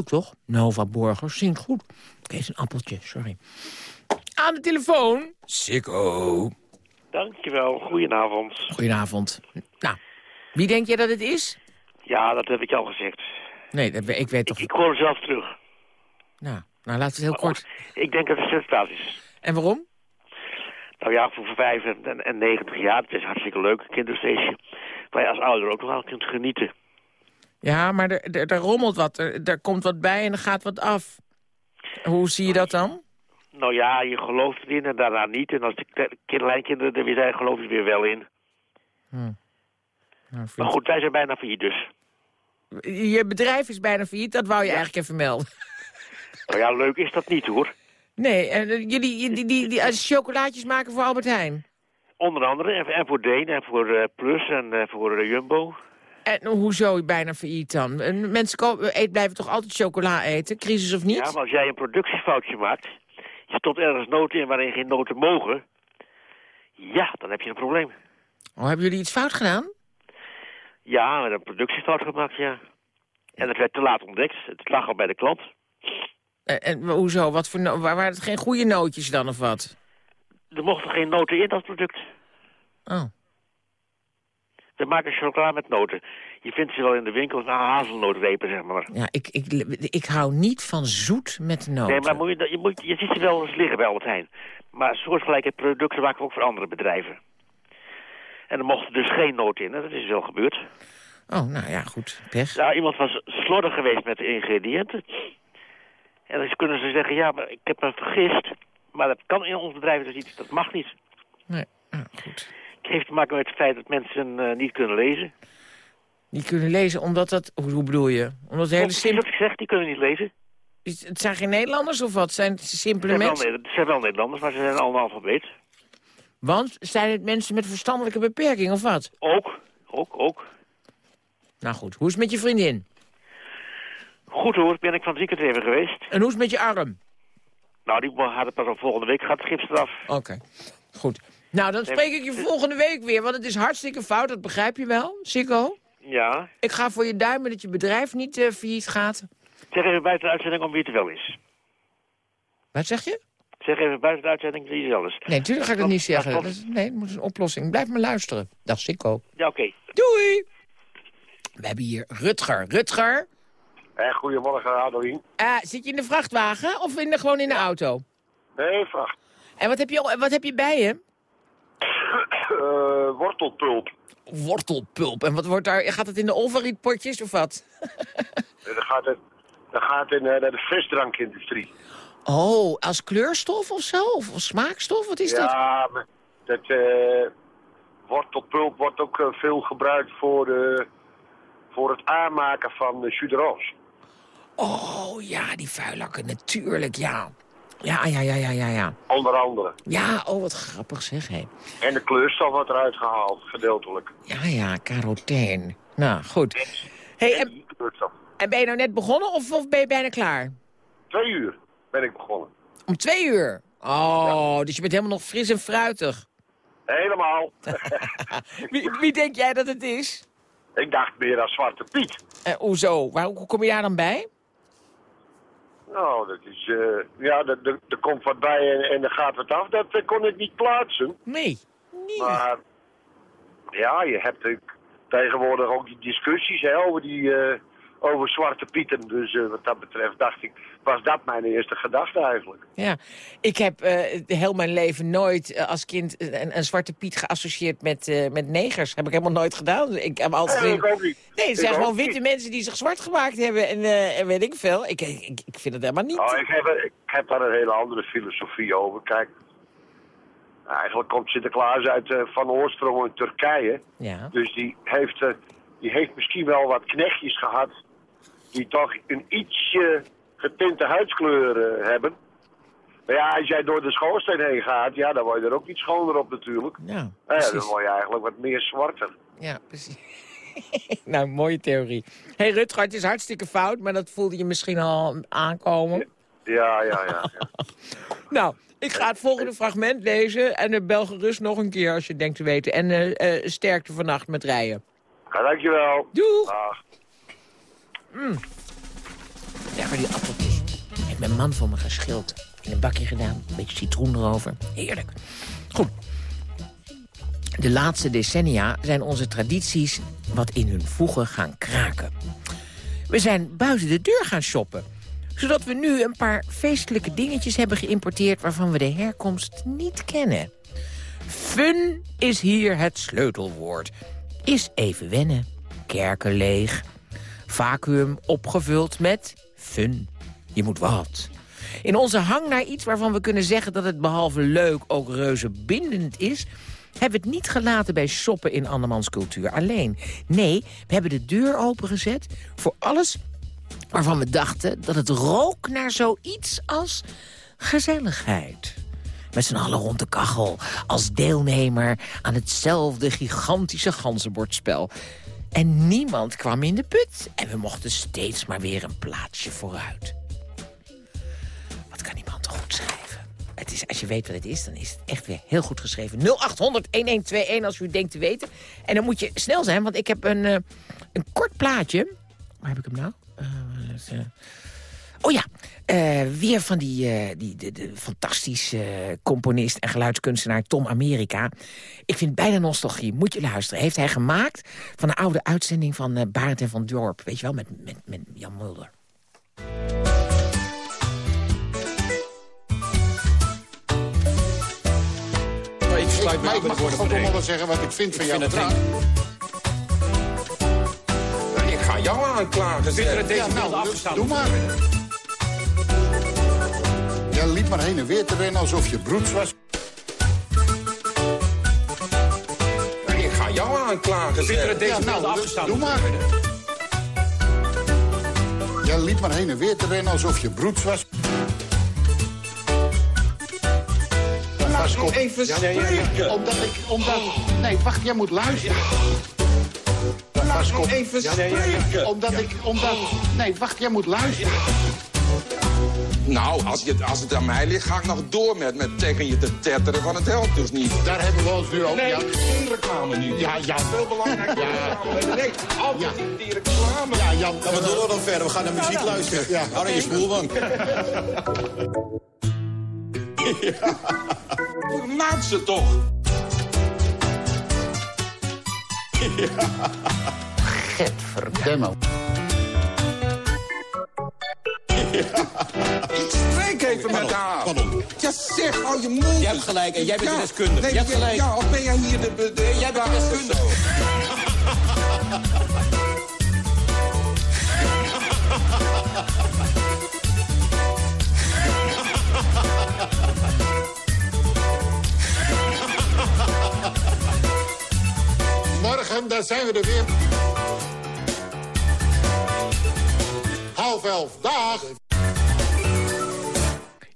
Leuk toch? Nova Borgers zingt goed. Kees een appeltje, sorry. Aan de telefoon, Sikko. Dankjewel, goedenavond. Goedenavond. Nou, wie denk je dat het is? Ja, dat heb ik al gezegd. Nee, dat, ik weet Ik, toch... ik hoor zelf terug. Nou, nou, laat het heel kort. Ik denk dat het Sinterklaas is. En waarom? Nou ja, voor 5 en, en, en 90 jaar, het is hartstikke leuk, een kinderfeestje. Waar je als ouder ook nog aan kunt genieten. Ja, maar er, er, er rommelt wat. Er, er komt wat bij en er gaat wat af. Hoe zie je dat dan? Nou ja, je gelooft erin en daarna niet. En als de kle- kleinkinderen er weer zijn, geloof je weer wel in. Nou, vind- Maar goed, wij zijn bijna failliet dus. Je bedrijf is bijna failliet, dat wou je eigenlijk even melden. Nou ja, leuk is dat niet hoor. Nee, en eh, jullie die, die, die, die, eh, chocolaatjes maken voor Albert Heijn. Onder andere, en, voor Deen, en voor eh, Plus, en voor eh, Jumbo. En hoezo bijna failliet dan? Eh, Mensen kopen, eet, blijven toch altijd chocola eten, crisis of niet? Ja, maar als jij een productiefoutje maakt, je stopt ergens noten in waarin geen noten mogen, ja, dan heb je een probleem. Oh, hebben jullie iets fout gedaan? Ja, we hebben een productiefout gemaakt, ja. En het werd te laat ontdekt. Het lag al bij de klant. En, en hoezo? Wat voor waar waren het geen goede nootjes dan of wat? Er mochten geen noten in dat product. Oh. Ze maken chocola met noten. Je vindt ze wel in de winkel, nou, hazelnootrepen, zeg maar. Ja, ik, ik, ik hou niet van zoet met noten. Nee, maar moet je, je, moet, je ziet ze wel eens liggen bij Albert Heijn. Maar soortgelijke producten maken we ook voor andere bedrijven. En er mochten dus geen noten in, en dat is wel gebeurd. Oh, nou ja, goed. Pech. Nou, iemand was slordig geweest met de ingrediënten. En dan kunnen ze zeggen, ja, maar ik heb me vergist. Maar dat kan in ons bedrijf dus niet, dat mag niet. Nee, nou, goed. Het heeft te maken met het feit dat mensen eh, niet kunnen lezen. Die kunnen lezen omdat dat... Hoe, bedoel je? Omdat het hele Precies simpel... wat ik zeg, die kunnen niet lezen. Is- Het zijn geen Nederlanders of wat? Zijn het Ze simpele zijn, wel, mensen? Ne- het zijn wel Nederlanders, maar ze zijn allemaal alfabeet. Want zijn het mensen met verstandelijke beperking of wat? Ook, ook, ook. Nou goed, hoe is het met je vriendin? Goed hoor, ben ik van het weekend even geweest. En hoe is het met je arm? Nou, die had het pas al volgende week gaat het gips eraf. Oké, goed. Nou, dan spreek ik je volgende week weer, want het is hartstikke fout, dat begrijp je wel, Sikko. Ja. Ik ga voor je duimen dat je bedrijf niet eh failliet gaat. Zeg even buiten de uitzending om wie het wel is. Wat zeg je? Zeg even buiten de uitzending wie het wel is. Nee, natuurlijk ga ik dat niet zeggen. Dat Dat is, nee, het moet een oplossing. Blijf maar luisteren. Dag Sikko. Ja, oké. Doei! We hebben hier Rutger. Rutger, Hey, goedemorgen, Adeline. eh, zit je in de vrachtwagen of in de, gewoon in de auto? Nee, vraag. En wat heb je, wat heb je bij je? Eh, wortelpulp. Wortelpulp. En wat wordt daar, gaat het in de olvarietpotjes of wat? Dat gaat, het, dat gaat in eh, naar de frisdrankindustrie. Oh, als kleurstof of zo? Of als smaakstof? Wat is dat? Ja, dat eh, wortelpulp wordt ook veel gebruikt voor, voor het aanmaken van uh. Oh, ja, die vuilakken, natuurlijk, ja. Ja, ja, ja, ja, ja, ja. Onder andere. Ja, oh, wat grappig zeg, hé. En de kleurstof wordt eruit gehaald, gedeeltelijk. Ja, ja, carotene. Nou, goed. hey, en, kleurstof. en ben je nou net begonnen of, of ben je bijna klaar? Twee uur ben ik begonnen. Om twee uur? Oh, dus je bent helemaal nog fris en fruitig. Helemaal. [LAUGHS] Wie, wie denk jij dat het is? ik dacht meer aan Zwarte Piet. Eh, hoezo? Waar, hoe kom je daar dan bij? Nou, dat is... eh, ja, er komt wat bij en, en er gaat wat af. Dat eh, kon ik niet plaatsen. Nee. Nee. Maar ja, je hebt tegenwoordig ook die discussies hè, over, die, eh, over Zwarte Pieten. Dus wat dat betreft dacht ik, was dat mijn eerste gedachte eigenlijk. Ja, ik heb eh, heel mijn leven nooit eh, als kind een, een zwarte piet geassocieerd met, eh, met negers. Heb ik helemaal nooit gedaan. Ik heb altijd... Nee, ik ook niet. Nee, het zijn gewoon niet. witte mensen die zich zwart gemaakt hebben en, eh, en weet ik veel. Ik, ik, ik vind het helemaal niet... Nou, ik, heb, ik heb daar een hele andere filosofie over. Kijk, eigenlijk komt Sinterklaas uit eh, van oorsprong in Turkije. Ja. Dus die heeft, eh, die heeft misschien wel wat knechtjes gehad die toch een ietsje getinte huidskleur eh, hebben. Maar ja, als jij door de schoorsteen heen gaat, ja, dan word je er ook niet schoner op natuurlijk. Ja, ja, precies. dan word je eigenlijk wat meer zwarter. Ja, precies. [LAUGHS] nou, mooie theorie. hey, Rutger, het is hartstikke fout, maar dat voelde je misschien al aankomen. Ja, ja, ja. ja. [LAUGHS] Nou, ik ga het volgende fragment lezen en uh, bel gerust nog een keer als je denkt te weten. En eh, eh, sterkte vannacht met rijden. Ja, dankjewel. Doeg! Dag. Lekker die appeltjes. Heeft mijn man voor me geschild. In een bakje gedaan. Een beetje citroen erover. Heerlijk. Goed. De laatste decennia zijn onze tradities wat in hun voegen gaan kraken. We zijn buiten de deur gaan shoppen. Zodat we nu een paar feestelijke dingetjes hebben geïmporteerd... waarvan we de herkomst niet kennen. Fun is hier het sleutelwoord. Is even wennen. Kerken leeg. Vacuüm opgevuld met fun. Je moet wat. In onze hang naar iets waarvan we kunnen zeggen dat het behalve leuk ook reuze bindend is... hebben we het niet gelaten bij shoppen in andermans cultuur alleen. Nee, we hebben de deur opengezet voor alles waarvan we dachten dat het rook naar zoiets als gezelligheid. Met z'n allen rond de kachel, als deelnemer aan hetzelfde gigantische ganzenbordspel. En niemand kwam in de put. En we mochten steeds maar weer een plaatsje vooruit. Wat kan iemand goed schrijven? Het is, als je weet wat het is, dan is het echt weer heel goed geschreven. 0800-1121 als u denkt te weten. En dan moet je snel zijn, want ik heb een, eh, een kort plaatje. Waar heb ik hem nou? Eh, Oh ja, eh, weer van die, eh, die de, de fantastische eh, componist en geluidskunstenaar Tom Amerika. Ik vind bijna nostalgie, moet je luisteren. Heeft hij gemaakt van een oude uitzending van eh Barend en van Dorp. Weet je wel, met, met, met Jan Mulder. Ik sluit Maar ik mag toch ook nog wel zeggen wat ik vind van jouw vind het gedrag. Ik ga jou aanklagen. Zit er Ja, deze nou, nou, afgestaan? doe maar. Maar heen en weer te rennen alsof je broeds was. Ik ga jou aanklagen. Er deze Ja, nou, afgestaan? doe maar. Jij liep maar heen en weer te rennen alsof je broeds was. Laat me even spreken. Omdat ik, omdat... Nee, wacht, jij moet luisteren. Laat even spreken. Omdat ik, omdat... Nee, wacht, jij moet luisteren. Nou, als, je, als het aan mij ligt, ga ik nog door met, met tegen je te tetteren, want het helpt dus niet. Daar hebben we ons nu ook... Nee, ja, geen reclame nu. Ja, ja. Veel belangrijker. Ja. Nee, altijd Ja. die reclame. ja, Jan. Ja, maar door dan verder. We gaan naar muziek luisteren. Ja. Hou in je spoelbank. Laat ze toch. Demo. Ik spreek even met haar. Pardon. Ja, zeg, hou je mond. Je hebt gelijk en jij bent de Ja, deskundige. Nee, Je hebt gelijk. Ja, of ben jij hier de... de, de Jij bent de deskundige. Morgen, daar zijn we er weer. Half elf, dag.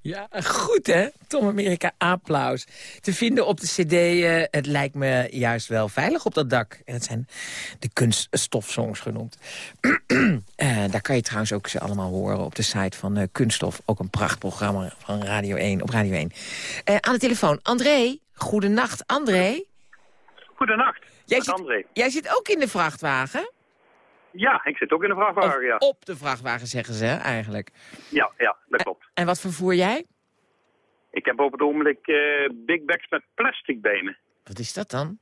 Ja, goed hè? Tom Amerika, applaus. Te vinden op de cd, eh, het lijkt me juist wel veilig op dat dak. En het zijn de kunststofsongs genoemd. [CLEARS THROAT] Eh, daar kan je trouwens ook ze allemaal horen op de site van eh, Kunststof. Ook een prachtprogramma van Radio 1, op Radio 1. Eh, aan de telefoon, André. Goedenacht, André. Goedenacht, Jij zit, André. jij zit ook in de vrachtwagen? Ja, ik zit ook in de Of vrachtwagen, ja. op de vrachtwagen, zeggen ze hè, eigenlijk. Ja, ja, dat klopt. En wat vervoer jij? Ik heb op het ogenblik eh, big bags met plastic bij me. Wat is dat dan?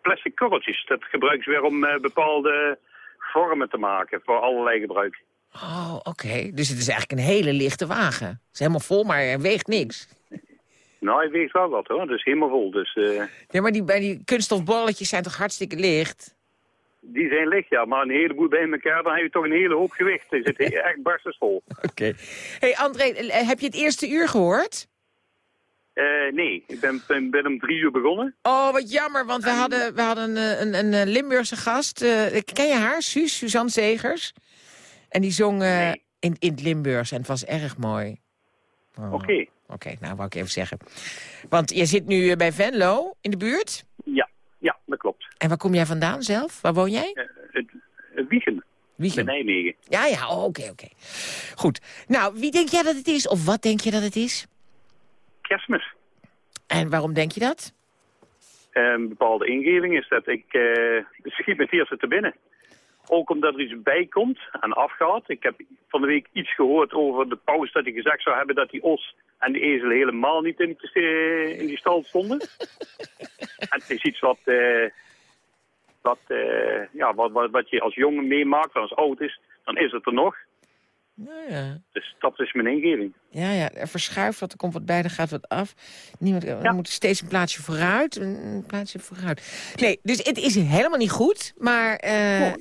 Plastic korreltjes, dat gebruiken ze weer om eh, bepaalde vormen te maken voor allerlei gebruik. Oh, oké. Dus het is eigenlijk een hele lichte wagen. Het is helemaal vol, maar er weegt niks. Nou, hij weegt wel wat hoor, het is helemaal vol. Dus eh, Ja, maar die, bij die kunststofbolletjes zijn toch hartstikke licht? Die zijn licht, ja. Maar een heleboel bij elkaar, dan heb je toch een hele hoop gewicht. Die zit [LAUGHS] echt barstensvol. Oké. hey André, eh, heb je het eerste uur gehoord? Eh nee, ik ben, ben, ben om drie uur begonnen. Oh, wat jammer, want we hadden, we hadden een, een, een eh, Limburgse gast. eh, ken je haar? Suus, Suzanne Zegers. En die zong eh, Nee. in, in het Limburgs en het was erg mooi. Oh, Oké, Oké, nou wou ik even zeggen. Want je zit nu eh, bij Venlo in de buurt. ja, dat klopt. En waar kom jij vandaan zelf? Waar woon jij? Eh, Wiegen, Wiegen. in Nijmegen. Ja, ja, oh, oké, oké. Goed. Nou, wie denk jij dat het is? Of wat denk je dat het is? Kerstmis. En waarom denk je dat? een bepaalde ingeving is dat ik eh schiet me het eerste te binnen. Ook omdat er iets bij komt en afgaat. Ik heb van de week iets gehoord over de paus dat hij gezegd zou hebben dat die os en de ezel helemaal niet in, die- eh, in die stal stonden. [LAUGHS] en het is iets wat, eh, wat, eh, ja, wat, wat, wat je als jongen meemaakt, als oud is, dan is het er nog. Nou ja. Dus dat is mijn ingeving. Ja, ja, er verschuift wat, er komt wat bij, er gaat wat af. Niemand, We Ja. moeten steeds een plaatsje vooruit, een een plaatsje vooruit. Nee, dus het is helemaal niet goed, maar... eh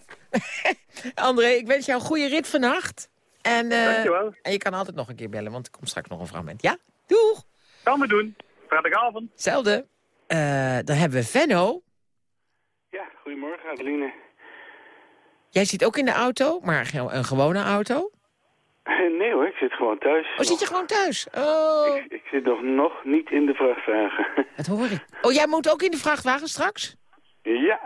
[LAUGHS] André, ik wens jou een goede rit vannacht. En, eh, Dankjewel. en je kan altijd nog een keer bellen, want er komt straks nog een fragment. Ja? Doeg! Gaan we doen. Vrijdagavond. Hetzelfde. Eh, dan hebben we Venno. Ja, goedemorgen Adeline. Jij zit ook in de auto, maar een gewone auto. Nee hoor, ik zit gewoon thuis. Oh, zit je gewoon thuis? Oh, Ik, ik zit nog, nog niet in de vrachtwagen. [LAUGHS] dat hoor ik. Oh, jij moet ook in de vrachtwagen straks? ja,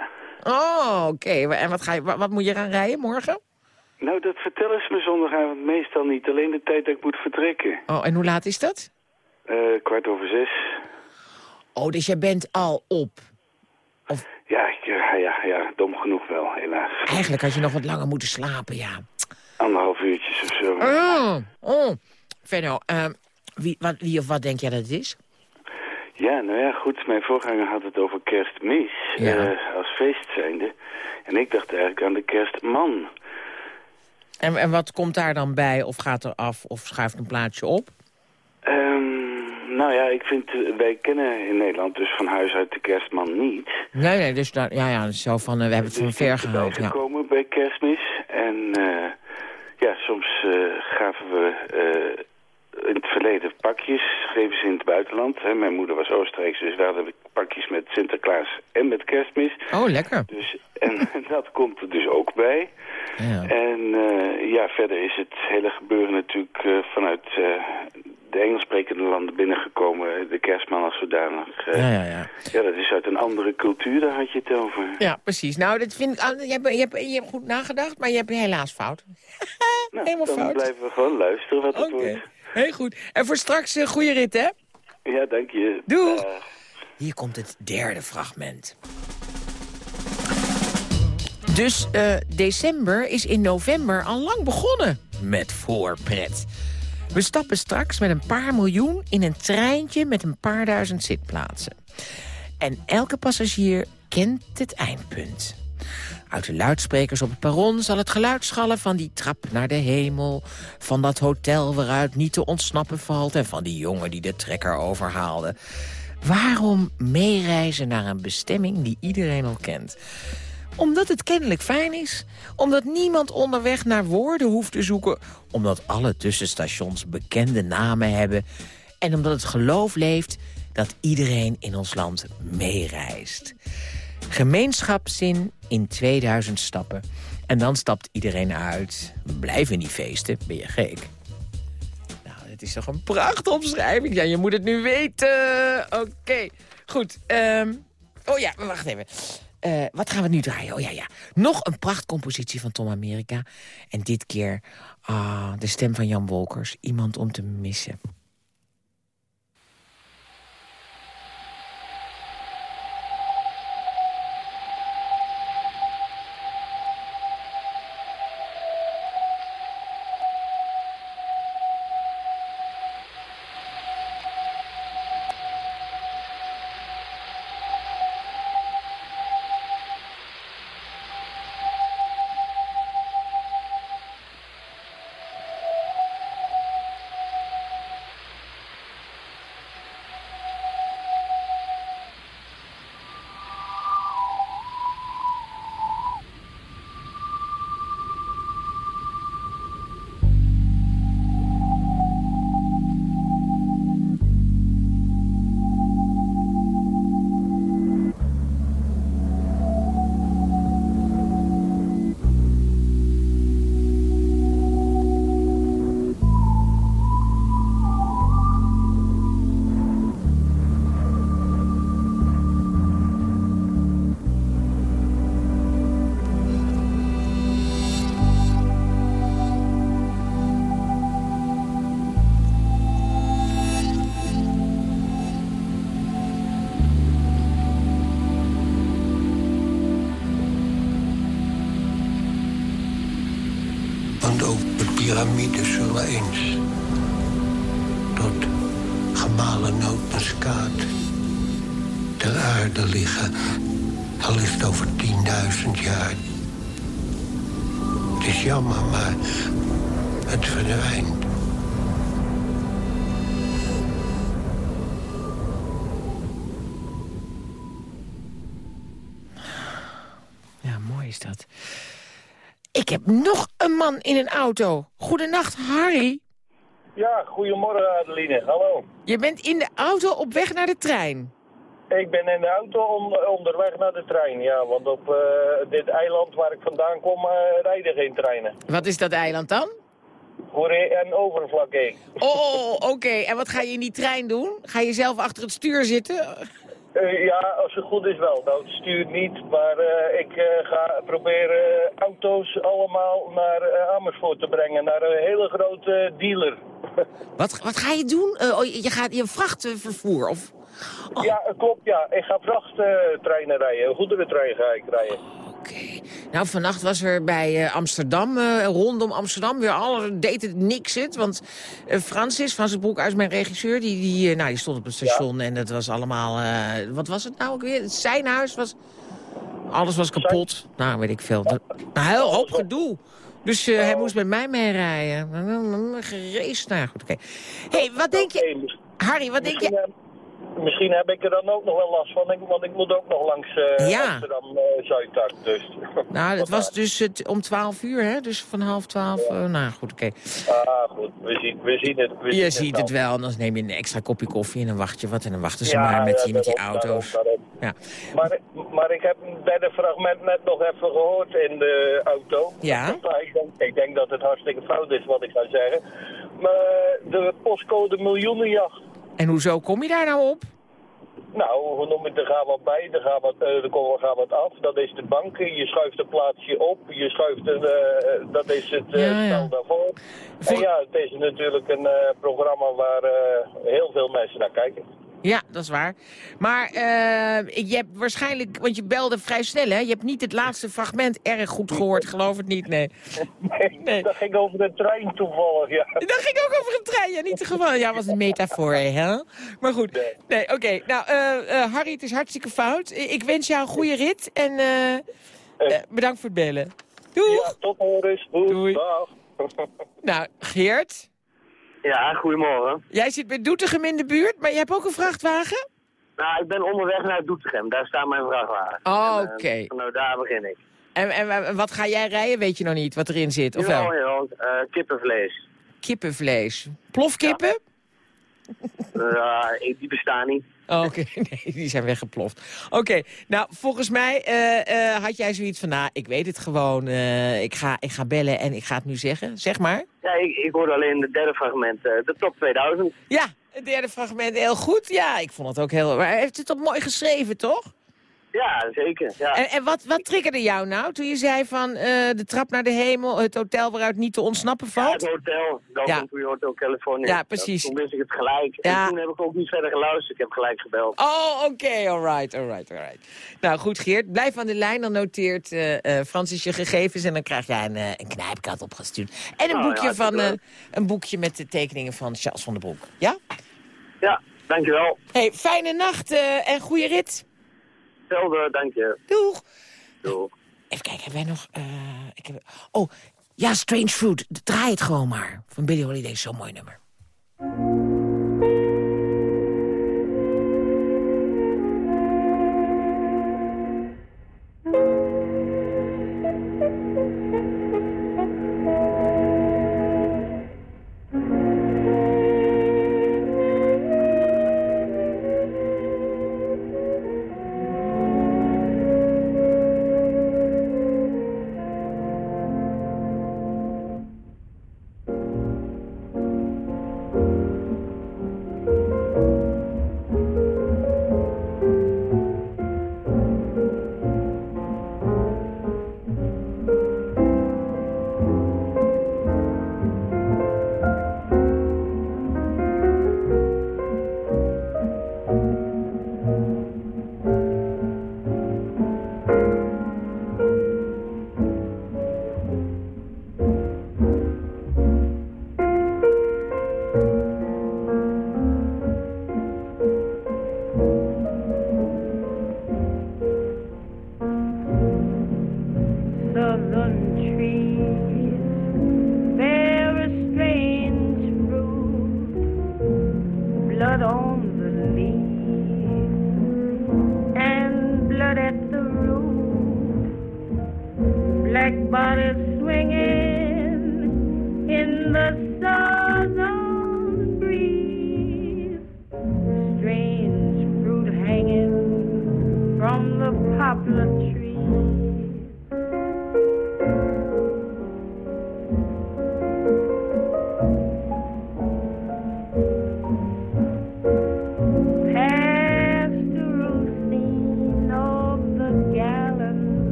Oh, oké. En wat, ga je, wa- wat moet je gaan rijden morgen? nou dat vertellen ze me zondagavond meestal niet. Alleen de tijd dat ik moet vertrekken. Oh, en hoe laat is dat? Eh, kwart over zes. Oh, dus jij bent al op. Ja, ja, ja, ja, dom genoeg wel, helaas. Eigenlijk had je nog wat langer moeten slapen, ja. Anderhalf uurtjes of zo. Oh, oh. Ehm, wie, wat, wie of wat denk jij dat het is? Ja, nou ja, goed. Mijn voorganger had het over kerstmis Ja. eh, als feest zijnde. En ik dacht eigenlijk aan de kerstman. En, en wat komt daar dan bij? Of gaat er af of schuift een plaatje op? Ehm, nou ja, ik vind, eh, wij kennen in Nederland dus van huis uit de kerstman niet. Nee, nee, dus daar, ja, ja, zo van, eh, we hebben het van ver gehaald. Ja. gekomen bij kerstmis. En eh, ja, soms gaven we eh, in het verleden pakjes, schreven ze in het buitenland. Hè. Mijn moeder was Oostenrijks, dus daar hadden we pakjes met Sinterklaas en met kerstmis. Oh, lekker. Dus, en [LAUGHS] dat komt er dus ook bij. Ja. En eh, ja, verder is het hele gebeuren natuurlijk eh, vanuit eh, de Engelssprekende landen binnengekomen. De kerstman als zodanig. eh, Ja, ja, ja. ja, dat is uit een andere cultuur, daar had je het over. Ja, precies. Nou, dat vind ik, je, hebt, je, hebt, je hebt goed nagedacht, maar je hebt helaas fout. [LAUGHS] Nou, Helemaal dan fout. blijven we gewoon luisteren wat het Oké. wordt. Heel goed. En voor straks een goede rit, hè? Ja, dank je. Doeg. Hier komt het derde fragment. Dus eh, december is in november al lang begonnen met voorpret. We stappen straks met een paar miljoen in een treintje met een paar duizend zitplaatsen. En elke passagier kent het eindpunt. Uit de luidsprekers op het perron zal het geluid schallen van die trap naar de hemel... van dat hotel waaruit niet te ontsnappen valt... en van die jongen die de trekker overhaalde. Waarom meereizen naar een bestemming die iedereen al kent? Omdat het kennelijk fijn is. Omdat niemand onderweg naar woorden hoeft te zoeken. Omdat alle tussenstations bekende namen hebben. En omdat het geloof leeft dat iedereen in ons land meereist. Gemeenschapszin in 2000 stappen. En dan stapt iedereen uit. We blijven niet feesten, ben je gek? Nou, het is toch een prachtomschrijving. Ja, je moet het nu weten. Oké, goed. ehm, oh ja, wacht even. Eh, wat gaan we nu draaien? Oh ja, ja. Nog een prachtcompositie van Tom America. En dit keer ah, de stem van Jan Wolkers. Iemand om te missen. De piramides zullen eens tot gemalen notenskaat ter aarde liggen. Al is het over 10.000 jaar. Het is jammer, maar het verdwijnt. Ja, mooi is dat. Ik heb nog een man in een auto. Goedenacht, Harry. Ja, goedemorgen Adeline. Hallo. Je bent in de auto op weg naar de trein. Ik ben in de auto on- onderweg naar de trein, ja. Want op eh, dit eiland waar ik vandaan kom eh, rijden geen treinen. Wat is dat eiland dan? Goeree en Overflakke. Oh, oké. En wat ga je in die trein doen? Ga je zelf achter het stuur zitten? Eh, ja, als het goed is wel. Nou, het stuurt niet, maar eh, ik eh, ga proberen auto's allemaal naar Amersfoort te brengen. Naar een hele grote dealer. [LAUGHS] Wat, wat ga je doen? Oh, je gaat je vrachtvervoer? Of... Ja, eh, klopt, ja. Ik ga vrachttreinen rijden. Goederentrein ga ik rijden. Nou, vannacht was er bij eh, Amsterdam, eh, rondom Amsterdam, weer alle deed het niks het. Want eh, Francis, Francis Broekhuis, mijn regisseur, die, die, nou, die stond op het station en het was allemaal, wat was het nou ook weer? Zijn huis was, alles was kapot. Nou, weet ik veel. Dat- Nou, heel hoop gedoe. Dus hij moest met mij meerijden. Gereest. Nou, goed, oké. hey, wat denk je... Harry, wat denk je... Misschien, heb ik er dan ook nog wel last van, want ik moet ook nog langs Ja. Amsterdam Zuidtak. Dus. [LAUGHS] Nou, het was dus het, om 12 uur, hè? Dus van half 12. eh, nou, goed, oké. Ah, goed, we zien, we zien het. We Je zien ziet het wel, dan neem je een extra kopje koffie en dan wacht je wat. En dan wachten ze Ja, maar met die, met die auto's. Ja. Maar, maar ik heb een derde fragment net nog even gehoord in de auto. Ja? Ik denk, ik denk dat het hartstikke fout is wat ik ga zeggen. Maar de postcode miljoenenjacht. En hoezo kom je daar nou op? Nou, hoe noem je het? Er gaat wat bij, er gaat wat, eh, er komt, gaat wat af. Dat is de bank. Je schuift een plaatsje op. Je schuift een, eh, dat is het eh, Ja, ja. spel daarvoor. En ja, het is natuurlijk een eh, programma waar eh, heel veel mensen naar kijken. Ja, dat is waar. Maar eh, je hebt waarschijnlijk, want je belde vrij snel, hè? Je hebt niet het laatste fragment erg goed gehoord, geloof het niet, nee. Nee, dat ging over de trein toevallig, ja. Dat ging ook over een trein, ja, niet te gewoon. Ja, was een metafoor, hè? Maar goed, nee, oké. Nou, eh, eh, Harry, het is hartstikke fout. Ik wens jou een goede rit en bedankt voor het bellen. Doei. Ja, tot horens. Doei. Dag. [LAUGHS] Nou, Geert, Ja, goedemorgen. jij zit bij Doetinchem in de buurt, maar je hebt ook een vrachtwagen? Nou, ik ben onderweg naar Doetinchem. Daar staat mijn vrachtwagen. Oh, eh, oké. nou, daar begin ik. En, en, wat ga jij rijden? Weet je nog niet wat erin zit, of wel? jawel. Eh, kippenvlees. Kippenvlees. Plofkippen? Ja, [LAUGHS] ik- die bestaan niet. Oh, Oké, [LAUGHS] nee, die zijn weggeploft. Oké, nou, volgens mij eh, eh, had jij zoiets van, nou, ik weet het gewoon. eh, ik, ga, ik ga bellen en ik ga het nu zeggen. Zeg maar. Ja, ik, ik hoorde alleen het derde fragment, eh, de top 2000. Ja, het derde fragment heel goed. Ja, ik vond het ook heel... Maar hij heeft het toch mooi geschreven, toch? Ja, zeker. Ja. En, en wat, wat triggerde jou nou toen je zei van eh, de trap naar de hemel, het hotel waaruit niet te ontsnappen Ja, valt? het hotel. Dan Ja. weer Hotel California. Ja, precies. Toen wist ik het gelijk. Ja. En toen heb ik ook niet verder geluisterd. Ik heb gelijk gebeld. Oh, oké, alright, alright, alright. Nou goed, Geert, blijf aan de lijn. Dan noteert eh eh, Francis je gegevens en dan krijg jij een, een knijpkat opgestuurd. En een Nou, boekje ja, van een boekje met de tekeningen van Charles van den Broek. Ja? Ja, dankjewel. Hey, fijne nacht en goede rit. Hetzelfde, dank je. Doeg. Doeg. Even kijken, hebben wij nog... eh, ik heb... Oh, ja, Strange Fruit. Draai het gewoon maar. Van Billie Holiday, zo'n mooi nummer.